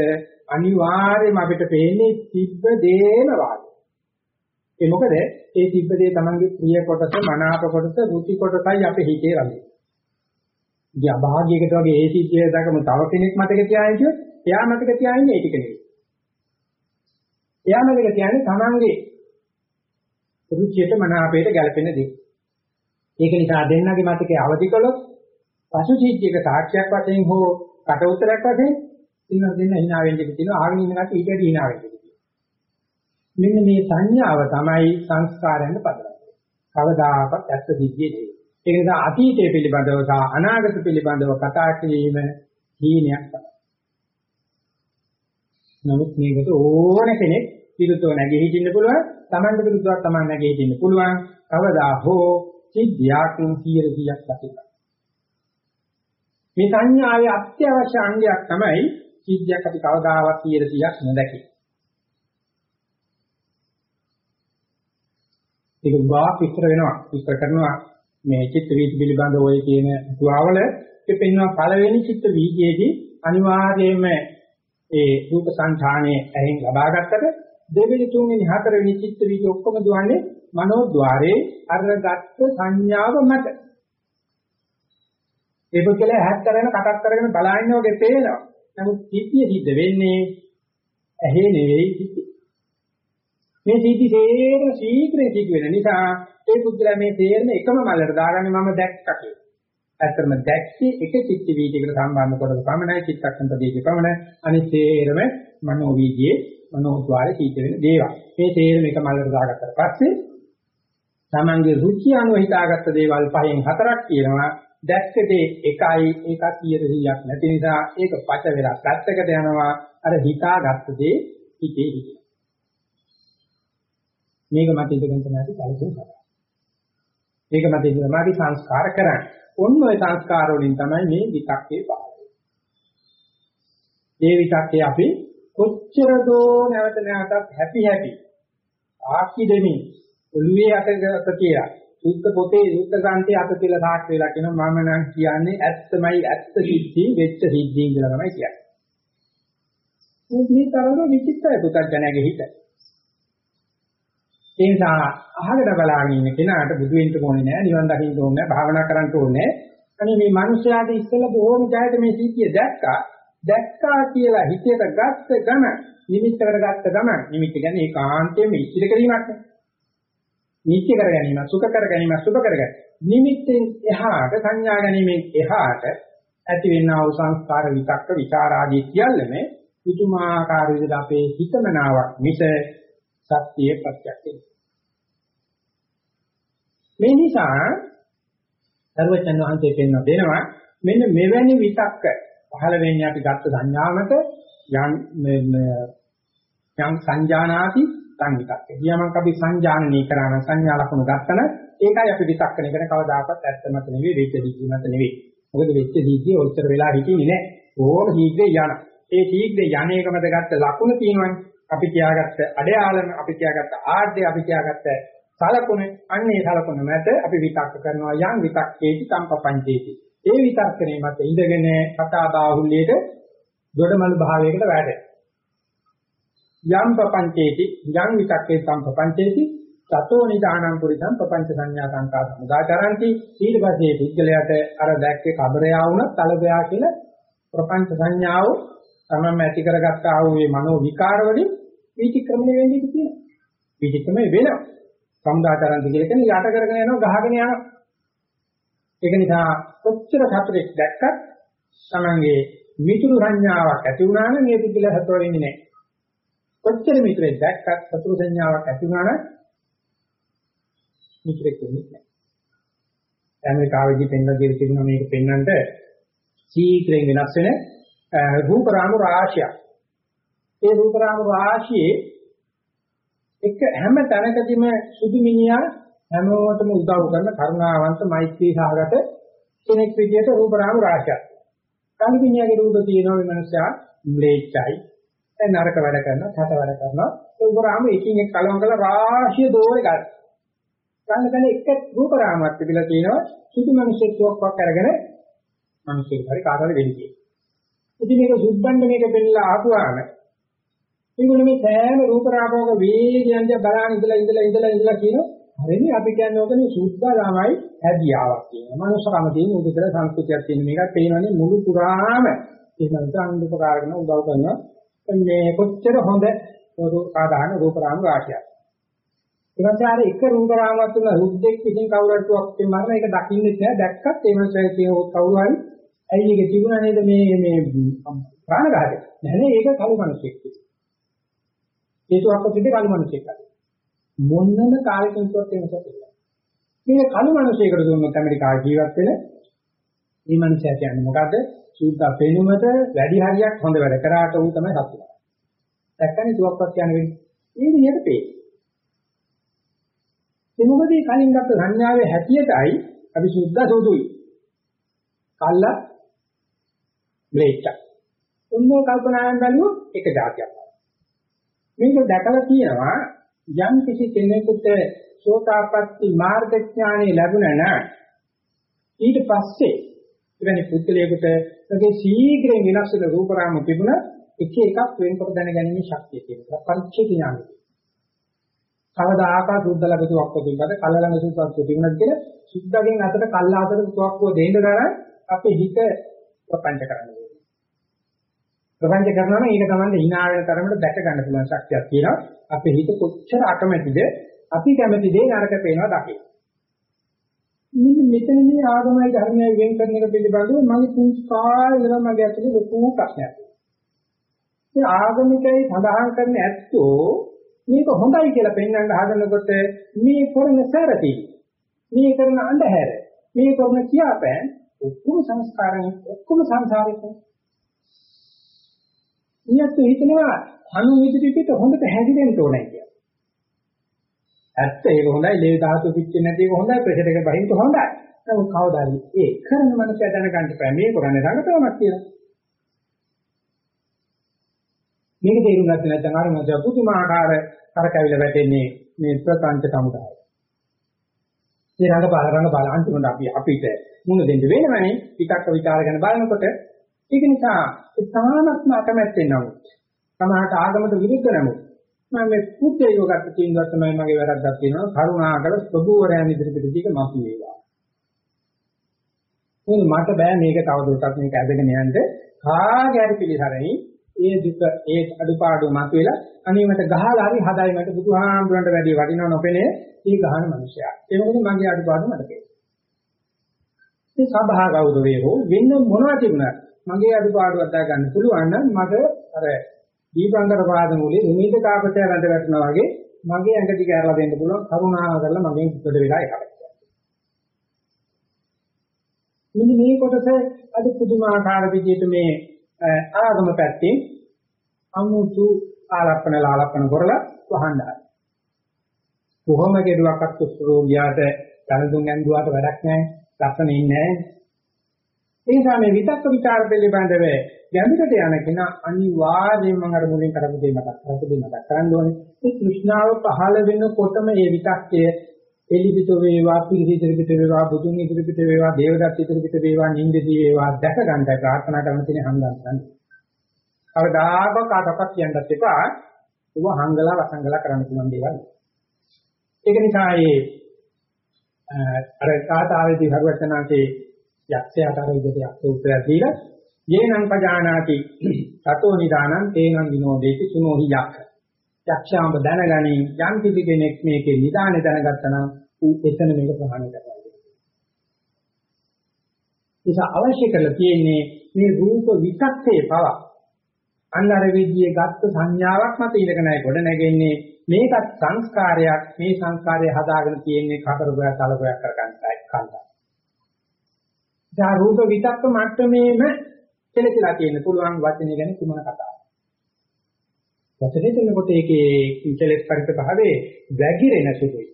අනිවාර්යයෙන්ම අපිට පේන්නේ තිබ්බ දේම වාගේ. ඒ මොකද ඒ තිබ්බ දේ තමන්ගේ ප්‍රිය කොටස, මනාප කොටස, රුචි කොටසයි අපේ හිතේ රඳින්නේ. ඉතින් අභාග්‍යයකට වගේ ඒ සිද්ධිය දකම තව කෙනෙක් මතක තියාගෙන කියොත් එයා මතක තියාගන්නේ ඒ ටික නෙවෙයි. එයා මතක තියාගන්නේ තමන්ගේ රුචියට මනාපයට ගැලපෙන දේ. ඒක නිසා දෙන්නගේ මතකයේ අවදි කළොත් පසු සිද්ධියක සාක්ෂියක් වශයෙන් හෝ කට උතරයක් වශයෙන් ඉන්න දෙන්න hina වෙන්න තියෙනවා ආගෙන ඉන්න කට ඊට වැඩි hina වෙන්න මෙන්න මේ සංඥාව තමයි සංස්කාරයන් පදනම. කවදාකවත් ඇත්ත සිද්ධියේ ඒ නිසා අතීතය පිළිබඳව සහ අනාගත පිළිබඳව කතා කිරීම හීනයක් තමයි. නමුත් මේකට ඕන කෙනෙක් විරුද්ධව නැගී හිටින්න පුළුවන්. Tamanට විරුද්ධව Taman නැගී හිටින්න පුළුවන්. කවදා හෝ සිද්ධියක් 100ක් ඇතිවෙනවා. මේ සංඥාවේ අත්‍යවශ්‍ය අංගයක් තමයි සිද්ධියක් අපි කවදාවත් 100ක් නොදැකේ. ඒක ගාක් විස්තර වෙනවා. විස්තර කරනවා මේ චිත්ත වීති පිළිබඳව ඔය කියන තුවාවල ඒ පෙන්වන පළවෙනි චිත්ත වීතියේදී අනිවාර්යයෙන්ම ඒ රූප සංඛාණයේ ඇහෙන් ලබාගත්තට දෙවෙනි තුන්වෙනි හතරවෙනි චිත්ත වීති ඔක්කොම දුවන්නේ මනෝද්්වාරේ අරගත්ත සංඥාව මත. ඒක කියලා ඇහත් කරගෙන කටක් කරගෙන බලන්නේ වගේ පේනවා. නමුත් සිද්ධිය සිද්ධ වෙන්නේ ඇහි නෙවෙයි සිද්ධිය. මේ සිද්ධි සේරම ශීඝ්‍රයෙන් සිද්ධ වෙන නිසා ඒ පුද්ගලයා මේ තේරෙන එකම මල්ලට දාගන්නේ මම දැක්කා කියලා. ඇත්තටම දැක්කේ එක චිත්ත වීදිකට සම්බන්ධ කොටස පමණයි චිත්තක්ෂණ ප්‍රදේශේ පමණ අනිත් තේරම මනෝ වීදියේ මනෝද්වාරේ සිද්ධ වෙන දේවල්. මේ තේරම එක මල්ලට දාගත්තට පස්සේ තමන්ගේ රුචි අනුව හිතාගත්ත දේවල් පහෙන් හතරක් කියනවා දැක්ක දේ එකයි ඒකක් 100ක් නැති නිසා ඒක පච වෙලා පැත්තකට යනවා. අර හිතාගත්ත දේ හිතේ හිතේ. මේක මත ඉඳගෙන තමයි අපි කලකිරීම කරන්නේ. මේක මත ඉඳගෙන අපි සංස්කාර කරන්නේ. ඔන්න ඔය සංස්කාර වලින් තමයි මේ විතක්කේ පාරේ. මේ විතක්කේ අපි කොච්චර දෝ නැවත නැවතත් හැපි හැපි. ආකි දෙමින් ඔළුවේ අතගත කියලා. සුද්ධ පොතේ සුද්ධ ගාන්තේ අත කියලා සාක්ෂි වෙලා කියනවා මම නම් කියන්නේ ඇත්තමයි ඇත්ත සිද්ධි වෙච්ච සිද්ධි කියලා තමයි කියන්නේ. මේ තරම විචිත්තයි පුතඥයාගේ හිත. ඒ නිසා අහකට බලාගෙන ඉන්න කෙනාට බුදු වෙන්න ඕනේ නෑ නිවන් දකින්න ඕනේ නෑ භාවනා කරන්න ඕනේ අනේ මේ මිනිස්යාට ඉස්සෙල්ලා බොහොම ජයත මේ සිද්ධිය දැක්කා දැක්කා කියලා හිතේට ගත්ත ගම නිමිත්ත කරගත්ත ගම නිමිත්ත කියන්නේ ඒකාන්තයෙන්ම ඉතිරි කිරීමක් නේ නිත්‍ය කර ගැනීම, සුඛ කර ගැනීම, සුභ කර ගැනීම. නිමිත්තෙන් එහාට සංඥා ගැනීමෙන් එහාට ඇති වෙනා වූ සංස්කාර විතක්ක ਵਿਚාරාදී සියල්ලම පුදුමාකාර විදිහට අපේ හිතමනාවක් මිස සත්‍යයේ ප්‍රත්‍යක්ෂයි. මේ නිසා සර්වචන් වහන්සේ පෙන්ව දෙනවා මෙන්න මෙවැනි විතක්ක පහළ වෙන්නේ අපි ගත්ත සංඥාවකට යම් යම් සංජානාති සංවිතක්කේ. ඊයමක් අපි සංජානනී කරාන සංඥා ලක්ෂණ ගත්තන ඒකයි අපි විතක්කන කරන කවදාකවත් ඇත්තමත නෙවෙයි වෙච්ච දීීමත නෙවෙයි. මොකද වෙච්ච දීදී ඔච්චර වෙලා හිටින්නේ නැහැ. ඕක ශීඝ්‍රේ යන. ඒ ශීඝ්‍රේ යන එක මත ගත්ත ලකුණ තියෙනවනේ. අපි තියාගත්ත අඩයාලම අපි තියාගත්ත ආර්ධය අපි තියාගත්ත සලකුණ අන්නේ සලකුණ මත අපි විතක්ක කරනවා යම් විතක්කේති කම්පපංචේති. ඒ විතක්කනේ මත ඉඳගෙන කතා බාහුල්‍යයට දොඩමළු භාවයකට වැඩේ. යම් ප්‍රපංචේති යම් විතක්කේ සම්පපංචේති සතෝ නිදානං පුරිසං ප්‍රපංච සංඥා සංකා සමුදාචරಂತಿ ඊට පස්සේ පුද්ගලයාට අර දැක්කේ කබරයා වුණත් තලබයා කියලා ප්‍රපංච සංඥාව තමම ඇති කරගත්ත ආ වූ මේ මනෝ විකාර වලින් විචක්‍රමණය වෙන්නේ කියලා. විචක්‍රමණය වෙනවා. සමුදාචරಂತಿ කියලා කියන්නේ යට කරගෙන යනවා ගහගෙන යනවා. ඒක නිසා කොච්චර සතුටෙක් දැක්කත් තමන්ගේ මිතුරු සංඥාවක් ඇති වුණා නම් මේ පුද්ගලයා සතුට වෙන්නේ නැහැ. කොච්චර මිත්‍රෙක් දැක්කත් සතුරු සංඥාවක් ඇති වුණා නම් මිත්‍රෙක් වෙන්නේ නැහැ. ඇමරිකාවේදී පෙන්වලා දෙන තිබුණා මේක පෙන්වන්නට සීක්‍රයෙන් වෙනස් වෙන රූප රාමු රාශියක්. ඒ රූප රාමු රාශියේ එක හැම තැනකදීම සුදු මිනිහා හැමෝටම උදව් කරන කරුණාවන්ත මෛත්‍රී සහගත කෙනෙක් විදිහට රූප රාමු රාශියක්. කලු මිනිහාගේ රූප තියෙනවා මේ මනුස්සයා ම්ලේච්ඡයි නරක වැඩ කරනවා, සත වැඩ කරනවා. ඒ උපරාම එකින් එක කලවම් කරලා රාශිය දෝරේ ගන්න. ගන්න ගන්න එක රූපරාමයක් තිබිලා තියෙනවා. සුදු මිනිස්සෙක් තුවක්ක් අරගෙන මිනිස්සෙක් හරි කාටවල වෙන්නේ. ඉතින් මේක සුද්ධන්න මේක පෙන්නලා ආපුවාම ඒගොල්ලෝ මේ සෑම රූප රාගෝක වේගයන්ද බලන ඉඳලා ඉඳලා ඉඳලා ඉඳලා කියන හරිනේ අපි කියන්නේ ඔකනේ සුද්ධාගමයි හැදියාවක් කියනවා. මනුෂ්‍යකම තියෙන උදේතර සංස්කෘතියක් තියෙන මේකත් පේනවනේ මුළු පුරාම එහෙම අනුපකාර කරන උදව් කරන මේ කොච්චර හොඳ සාධාරණ රූප රාම රාශියක්. ඊට අර එක රූප රාමයක් තුන රුද්දෙක් විසින් කවුරුහට මරන එක දකින්නේ නැහැ දැක්කත් ඒ මනසයි කියන කවුරු හරි ඇයි ඒක තිබුණා නේද මේ මේ ප්‍රාණඝාතය? නැහැ ඒක කවු මිනිසෙක් හේතුවක් පිටේ කලු මිනිසෙක් මොන්නම කාලෙකින්වත් එමසත් මේක කලු මිනිසෙකුට දුන්නොත් ඇමරිකාව ජීවත් වෙන? මේ මිනිසයා කියන්නේ. මොකද්ද? සූද්ධ පෙනුමට වැඩි හරියක් හොඳ වැඩ කරාට උන් තමයි සතුටු දැක්කනේ තුවක්වත් යන වෙන්නේ ඒ විදිහට පේ ඒ මොකද මේ කලින් ගත්ත සංඥාවේ හැටියටයි අපි සුද්ධ සෝදුයි කල්ල බ්ලේච්ච උන්නෝ කල්පනාවෙන් බැලුවොත් එක જાතියක්. මේක දැකලා තියෙනවා යම් කිසි කෙනෙකුට සෝතාපට්ටි මාර්ග ඥානෙ ලැබුණා නම් ඊට පස්සේ එවැනි පුද්ගලයෙකුට ඒකේ ශීඝ්‍රයෙන් වෙනස් වෙන රූප රාම තිබුණ එක එකක් වෙනකොට දැනගැනීමේ ශක්තිය තියෙනවා පරිච්ඡේද ඥානෙ. කවදාකවත් සුද්ධ ලැබුවක් කොටින්කට කල්ල ළඟ සුද්ධක් තිබුණත් කියලා සුද්ධගෙන් අතට කල්ල අතට තුවක්කුව දෙන්න ගන්න අපේ හිත ප්‍රපංච කරන්නේ. ප්‍රපංච කරනවා නම් ඒක තමයි hina වෙන තරමට දැක ගන්න පුළුවන් ශක්තියක් තියෙනවා. අපේ හිත කොච්චර අකමැතිද අපි කැමති දේ නරක පේනවා දකින්න. මෙන්න මෙතන මේ ආගමයි ධර්මයයි වෙන් කරන එක පිළිබඳව මම පුංචි කාලේ ඉඳන් මගේ ඇතුලේ ලොකු ප්‍රශ්නයක්. මේ ආගමිකයි සඳහන් කරන ඇත්තෝ මේක හොඳයි කියලා පෙන්වන්න හදනකොට මේ කරන සැරටි මේ කරන අඳුර මේ කරන කියාපෑම් ඔක්කොම සංස්කාරයන් ඔක්කොම සංසාරික ඊයත් හිතනවා අනු ඉදිරියට හොඳට හැදිරෙන්න ඕනේ කියලා. ඇත්ත ඒක හොඳයි ලේ ධාතු පිච්චෙන්නේ නැති එක හොඳයි ප්‍රෙෂර් එක බහින්න හොඳයි. නමුත් කවදාද ඒ කරන මනස දැනගන්න බෑ මේ කරන්නේ රඟපෑමක් කියලා. මේක තේරුම් ගත්තේ නැත්නම් අර මත පුදුමාකාර කරකැවිල වැටෙන්නේ මේ ප්‍රපංච සමුදාය. මේ රඟපාල රඟපාල අන්තිමට අපි අපිට මුණ දෙන්න වෙනවනේ විතක්ක විචාර ගැන බලනකොට ඒක නිසා ඒ තාමත්ම අකමැත්තෙන් නමුත් සමාහට ආගමට විරුද්ධ නමුත් මම මේ පුද්ගලිකව ගත්ත තීන්දුවක් තමයි මගේ වැරද්දක් තියෙනවා කරුණාකර ප්‍රභූවරයන් ඉදිරියට දීක මාපු වේවා. මොකද මට බෑ මේක තවදුරටත් මේක ඇදගෙන යන්න කාගේ හරි පිළිසරණි ඒ දුක ඒ අඩුපාඩු මතුවෙලා අනිවට ගහලා හරි හදයි මට බුදුහාමුදුරන්ට වැඩි වටිනව නොපෙනේ මේ ගහන මිනිසයා. ඒ මොකද මගේ අඩුපාඩු මට පේනවා. මේ සභා ගෞරවය හෝ වෙන මොනවා තිබුණත් මගේ අඩුපාඩුවක් දා ගන්න පුළුවන් නම් මට අර දීපංකර පාද මූලයේ නිමිත කාපතය රැඳ වැටෙනවා වගේ මගේ ඇඟ දිග ඇරලා දෙන්න පුළුවන් කරුණාව කරලා මගෙන් පිටට වෙලා එකක්. මෙන්න මේ කොටස අද පුදුමාකාර විදිහට මේ ආගම පැත්තෙන් අමුතු ආලප්පන ලාලප්පන කරලා වහන්නයි. කොහොම කෙරුවක්වත් රෝගියාට දැනුම් ගැන්දුවාට වැඩක් නැහැ. ලක්ෂණ ඉන්නේ නැහැ. ඒ නිසා මේ විතක්ක ਵਿਚාර පිළිබඳව ගැඹුරට යන කෙනා අනිවාර්යයෙන්ම අර මුලින් කරපු දේ මතක් කරපු දේ මතක් කරන්න ඕනේ. මේ કૃષ્ණාව පහළ වෙනකොටම මේ විතක්කය එලිපිට වේවා, පිරිසිදු පිට වේවා, බුදුන් ඉදිරි පිට වේවා, දේවදත්ත ඉදිරි පිට වේවා, නින්දදී වේවා දැක ගන්න ප්‍රාර්ථනා කරන තැන හංගන් ගන්න. කවදාක කාටවත් කියන්නත් එපා. ඔබ හංගලා වසංගලා කරන්න පුළුවන් දේවල්. ඒක නිසා ඒ අර කාතාවේදී හරුවචනාන්තේ යක්ෂයාට අර විදිහට යක්ෂ උත්තරයක් දීලා යේනං පජානාති තතෝ නිදානං තේනං විනෝදේති සුනෝහි යක්ෂ යක්ෂාඹ දැනගනි යම් කිසි කෙනෙක් මේකේ නිදානේ දැනගත්තා නම් ඌ එතන මේක ප්‍රහාණය කරනවා. ඒක අවශ්‍ය කරලා තියෙන්නේ මේ රූප විකක්ෂේ පව. අන්නර විදියේ ගත්ත සංඥාවක් මත ඉඳගෙන ගොඩ නැගෙන්නේ මේකත් සංස්කාරයක් මේ සංස්කාරය හදාගෙන තියෙන්නේ කතරගයක් තලගයක් කරගන්නයි කන්දා. දා රූප විතක්ක මට්ටමේම කෙලෙකලා තියෙන පුළුවන් වචනේ ගැන කුමන කතාවක්. වචනේ දෙනකොට ඒකේ කෙලෙස් පරිත භාවයේ වැగిරෙන සුළුයි.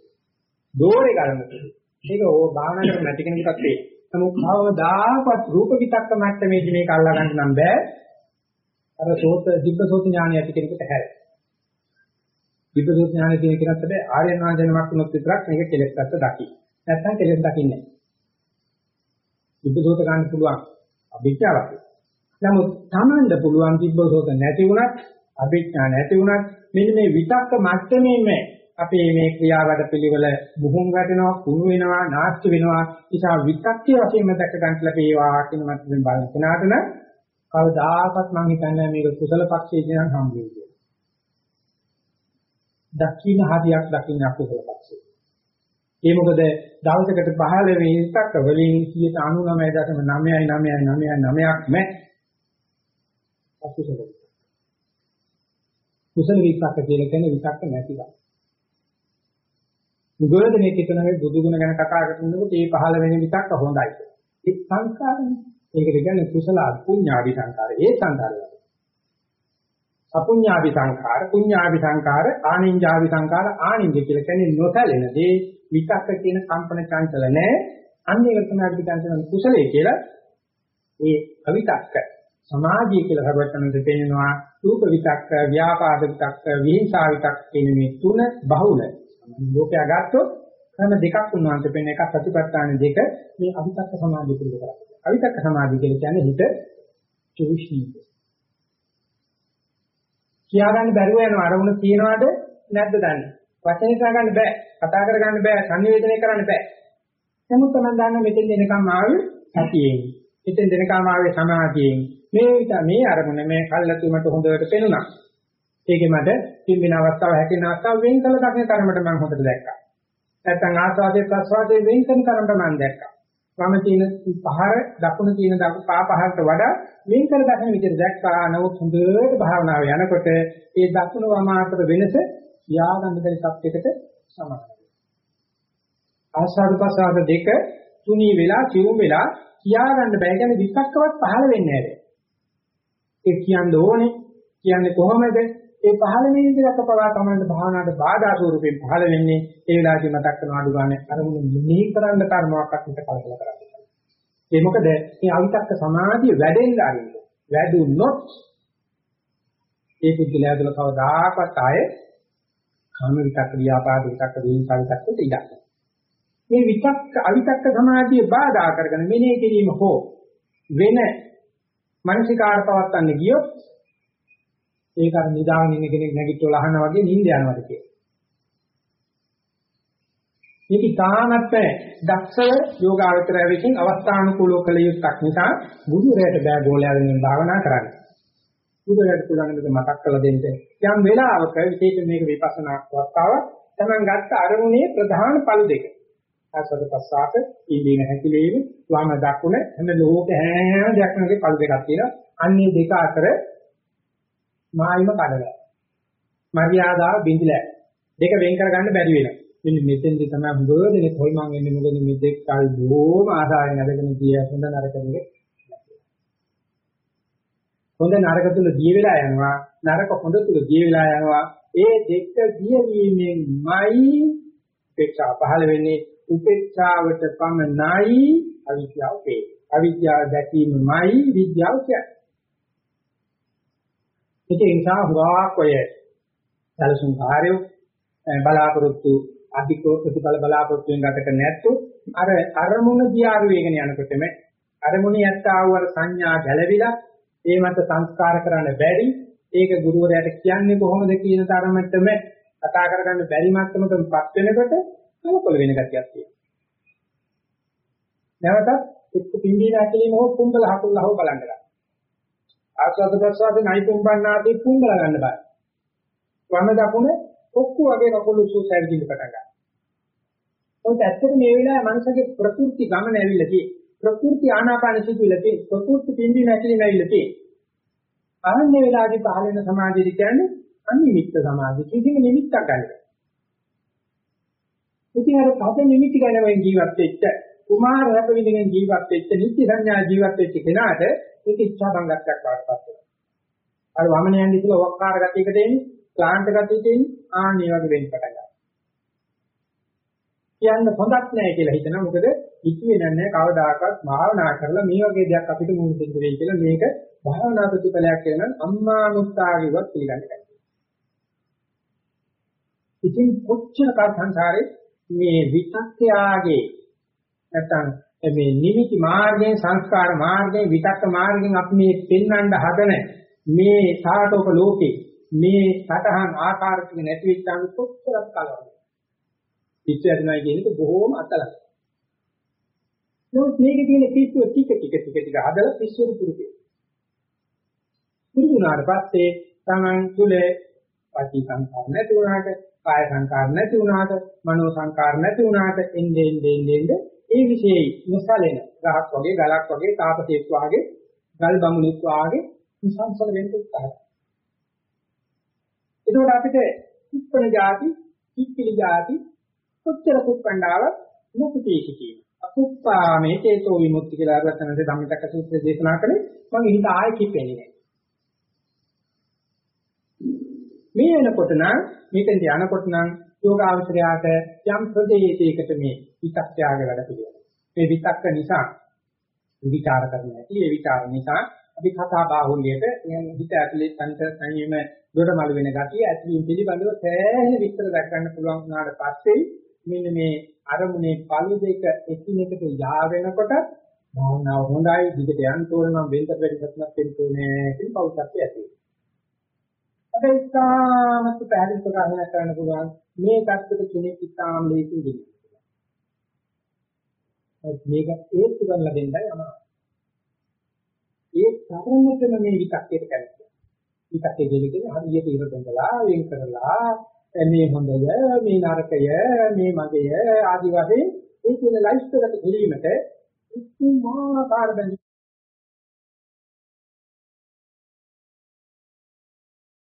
දෝරේ ගන්න සුළුයි. ඒක ඕ භාවනා කරන නැති කෙනෙකුට වේ. නමුත් කවදාකවත් රූප විතක්ක මට්ටමේදී මේක අල්ලා ගන්න නම් බෑ. අර සෝත දිබ්බසෝත ඥානය ඇති කෙනෙකුට හැරෙයි. දිබ්බසෝත ඥානය තියෙන කෙනාට බෑ ආර්යයන් වහන්සේනමක් වුණොත් විතරක් මේක කෙලෙස් පැත්ත දකි. නැත්නම් කෙලෙස් දකින්නේ නැහැ. දිබ්බසෝත ගන්න පුළුවන් අභිඥාවක්. නමුත් Tamanda පුළුවන් දිබ්බසෝත නැති වුණත් අභිඥා නැති වුණත් මෙන්න මේ විතක්ක මට්ටමේම අපේ මේ ක්‍රියාවද පිළිවෙල බුහුම් වැටෙනවා කුණු වෙනවා නාස්ති වෙනවා නිසා විතක්කේ වශයෙන්ම දැක ගන්න ලැබේවා කියන මතයෙන් බලන කෙනාට නම් කවදාකවත් මම හිතන්නේ මේක කුසල පක්ෂයේ දිනම් හම් වෙයි කියලා. දක්ෂින හරියක් දකින්න අකුසල පක්ෂේ. ඒ මොකද දවසකට 15 වෙනි විතක්ක වලින් 99.99999ක් මැ අකුසල. කුසල විතක්ක කියලා කියන්නේ විතක්ක නැතිව. මුගලදෙනෙක් හිතනවා බුදු ගුණ ගැන කතා කරනකොට මේ පහළ වෙන විතක්ක හොඳයි. ඒ සංස්කාරනේ. ඒකට කියන්නේ කුසල අකුඤ්ඤාවි සංකාර. ඒ සංකාරය. අපුඤ්ඤාවි සංකාර, පුඤ්ඤාවි සංකාර, ආනිඤ්ඤාවි සංකාර, ආනිඤ්ඤ කියලා කියන්නේ නොසැලෙන දේ විතක්ක කියන කම්පන චංචල නැහැ. අන්න ඒක තමයි අපි කියන කුසලයේ කියලා. ඒ අවිතක්ක සමාධිය කියලා හරවටනට පෙන්නනවා රූප විතක්ක, ව්‍යාපාද විතක්ක, විහිංසා විතක්ක කියන මේ තුන බහුල ලෝකයා ගත්තොත් ක්‍රම දෙකක් උන්වහන්සේ පෙන්න එකක් සතිපට්ඨාන දෙක මේ අවිතක්ක සමාධිය පිළිබඳ කරා. අවිතක්ක සමාධිය කියන්නේ හිත චුෂ්ණීක. කියා ගන්න බැරුව යන අරමුණ තියනවාද නැද්ද දන්නේ. වචනේ කර ගන්න බෑ. කතා කර ගන්න බෑ. සංවේදනය කරන්න බෑ. නමුත් තමයි දන්න මෙතෙන් දෙනකම් ආවේ සතියෙන්. මෙතෙන් දෙනකම් ආවේ සමාධියෙන්. මේ මේ අරමුණ මේ කල්ලාතුමට හොඳට පෙනුණා. ඒකේ මට පිම්බින අවස්ථාව හැකින අවස්ථාව වෙන් කළ දකින තරමට මම හොඳට දැක්කා. නැත්තම් ආස්වාදයේ ප්‍රස්වාදයේ වෙන් කරන තරමට මම දැක්කා. වම තියෙන පහර දකුණ තියෙන පා පහරට වඩා වෙන් කළ දකින විදිහට දැක්කා. නමුත් හොඳට භාවනාව යනකොට ඒ දකුණ වම අතර වෙනස යාගන්න බැරි සත්‍යයකට සමානයි. ආස්වාද ප්‍රස්වාද දෙක තුනී වෙලා සිවුම් වෙලා කියාගන්න බෑ. කියන්නේ විපක්කවත් පහළ වෙන්නේ නැහැ. ඒ කියන්න ඕනේ. කියන්නේ කොහොමද? ඒ පහළ වෙන ඉඳලා පවා තමයි භාවනාවට බාධා ස්වරූපයෙන් පහළ වෙන්නේ ඒ වෙලාවදී මතක් කරන අඩු ගන්න අරමුණු මෙනෙහි කරන්න කර්මාවක්වත් හිත කලකල කරන්නේ. ඒ මොකද මේ අවිතක්ක සමාධිය වැඩෙන්න ආරින්න. වැඩුනොත් ඒ පුද්ගලයා තුළ කවදාකවත් ආයේ කාම විතක්ක ව්‍යාපාද විතක්ක දීපා විතක්ක ඉඩක්. මේ විතක්ක අවිතක්ක සමාධිය බාධා කරගෙන මෙනෙහි කිරීම හෝ වෙන මානසිකාර පවත්තන්න ගියොත් ඒක අර නිදාගෙන ඉන්න කෙනෙක් නැගිටලා අහනවා වගේ නිින්ද යනවාද කියලා. මේක තානත් දක්ෂව යෝගාවචරය විසින් අවස්ථානුකූලව කළ යුත්තක් නිසා බුදුරයට බෑ ගෝලයාගෙන් භාවනා කරන්න. බුදුරයට පුළුවන් මේක මතක් කරලා දෙන්න. යම් වෙලාවක විශේෂයෙන් මේක විපස්සනා අවස්ථාවක් තමන් ගත්ත අරමුණේ ප්‍රධාන පළු දෙක. ආසද පස්සාක ඉඳින හැකිලීම වම දකුණ හැම ලෝක හැම දෙයක්මගේ පළු දෙකක් තියෙනවා. අන්නේ දෙක අතර මායිම කඩලා. මර්යාදාව බිඳිලා. දෙක වෙන් කරගන්න බැරි වෙනවා. මෙන්න මෙතෙන්දි තමයි හොඳදෙනෙක් හොයි මං එන්නේ මොකද මේ දෙක කල් බොහොම ආසාවෙන් අදගෙන ගිය හොඳ නරක දෙක. හොඳ නරක තුල ගිය වෙලා යනවා නරක හොඳ තුල ගිය වෙලා යනවා ඒ දෙක ගියවීමෙන්මයි උපේක්ෂා පහළ වෙන්නේ උපේක්ෂාවට පමණයි අවිද්‍යාව වේ. අවිද්‍යාව දැකීමමයි විද්‍යාව කියන්නේ. ඒක නිසා හුඟක් ඔය සැලසුම් කාර්යෝ බලාපොරොත්තු අධික ප්‍රතිඵල බලාපොරොත්තුෙන් ගත කර නැත්තු අර අරමුණ දියාරු වේගන යනකොටම අරමුණ යත්තා වූ අර සංඥා ගැළවිලා ඒ මත සංස්කාර කරන්න බැරි ඒක ගුරුවරයාට කියන්නේ කොහොමද කියන තරමටම කතා කරගන්න බැරි මට්ටමකටපත් වෙනකොට කලකොල වෙන ගතියක් තියෙනවා. නැවතත් එක්ක පින්දීන ඇතුලේ මොහොත් කුඹල හකුල්ලා හො බලන්න ගන්න. ආස්වාද ප්‍රසවාස නයිකුම් බන්නාදී කුම්බල ගන්න බෑ. වම දකුණ ඔක්කු වගේ කකුළු සූසයිල් දින පටන් ගන්නවා. ඒත් ඇත්තට මේ වෙලාවේ මනසගේ ප්‍රകൃති ගමන ඇවිල්ලා තියෙන්නේ. ප්‍රകൃති ආනාපාන සිතුවිල්ල තියෙන්නේ. ප්‍රകൃති පින්දි නැතිලම ඇවිල්ලා තියෙන්නේ. අනන්‍ය වෙලාවේ පහළ වෙන සමාධිය කියන්නේ අනිමිත්ත සමාධිය. කිසිම නිමිත්තක් ගන්න බෑ. ඉතින් අර පද නිමිති ගැන මම ජීවත් වෙච්ච කුමාර රැප විඳගෙන ජීවත් වෙච්ච නිත්‍ය සංඥා ජීවත් වෙච්ච කෙනාට ඒක ඉච්ඡා බංගත්වයක් වඩපත් වෙනවා. අර වමනයන් ඉතල වක්කාර ගතියකට එන්නේ, ක්ලාන්ත ගතියට එන්නේ, ආන්නේ වගේ වෙන්න පටන් ගන්නවා. කියන්න හොඳක් නැහැ කියලා හිතනවා. මොකද හිතුවේ නැහැ කවදාකවත් භාවනා කරලා මේ වගේ දෙයක් අපිට මුහුණ දෙන්න වෙයි කියලා මේක භාවනා ප්‍රතිඵලයක් කියලා නම් අම්මානුස්සාරියවත් පිළිගන්නේ නැහැ. ඉතින් කොච්චර කාල සංසාරේ මේ විතක්කයාගේ නැත්තම් මේ නිමිති මාර්ගයෙන් සංස්කාර මාර්ගයෙන් විතක්ක මාර්ගයෙන් අපි මේ පෙන්වන්න හදන මේ සාතෝක ලෝකේ මේ සතහන් ආකාර ටික නැති වෙච්චාම කොච්චරක් කලවද. පිස්සු ඇතිවෙනවා කියන එක බොහෝම අතලක්. නමුත් මේකේ තියෙන පිස්සුව ටික ටික ටික ටික හදලා පිස්සුව පුරුදු. පුරුදු වුණාට පස්සේ Taman තුලේ පටි සංකාර නැති වුණාට, කාය සංකාර නැති වුණාට, මනෝ සංකාර නැති වුණාට එන්නේ එන්නේ එන්නේ ඒ විශේෂයි නොසලෙන ගහක් වගේ ගලක් වගේ තාපසෙක් වගේ ගල් බමුණෙක් වගේ සංසල වෙන්න උත්සාහයි. ඒකෝට අපිට කුප්පණ જાති, කික්කිලි જાති කොච්චර කුප්පණ්ඩාව මුකුතී සිටීම. අකුප්පා මේ චේතෝ විමුක්ති කියලා අරවතනද ධම්මිතක සූත්‍රය දේශනා කළේ මම හිත ආයෙ කිපෙන්නේ නැහැ. මේ වෙනකොට නම් මෙතෙන්ට යනකොට නම් යෝගාවචරයාට යම් ප්‍රදේශයකට මේ විතක්ත්‍යාග වැඩ පිළිවෙල. මේ විතක්ක නිසා විචාර කරන්න ඇති. ඒ විචාර නිසා අපි කතා බාහුල්‍යයට හිත ඇතුලේ තන්ත සංයම දොරමළු වෙන ගතිය ඇතුලින් පිළිබඳව සෑහෙන විස්තර දැක් ගන්න පුළුවන් වුණාට පස්සේ මෙන්න මේ අරමුණේ පළු දෙක එකිනෙකට යා වෙනකොට භාවනාව හොඳයි දිගට යන්න ඕන නම් වෙන්ද වැඩිපත්මක් වෙන්න ඕනේ කියන පෞෂත්වය ඇති වෙනවා. හැබැයි ඉතාමත් පැහැදිලි ප්‍රකාශනයක් කරන්න පුළුවන් මේ தත්ත්වෙට කෙනෙක් ඉතාම ලේසියෙන් දෙන්නේ. මේක ඒත්තු කරලා දෙන්නයි අමාරු. ඒ තරමටම මේ විකක්කයට කැමතියි. විකක්කේ දෙන්නේ හරියට ඉර බඳලා වෙන් කරලා මේ හොඳය මේ නරකය මේ මගය ආදි වශයෙන් ඒ කියන ලයිස්ට් එකට ගෙලීමට ඉක්මාකාර බැඳි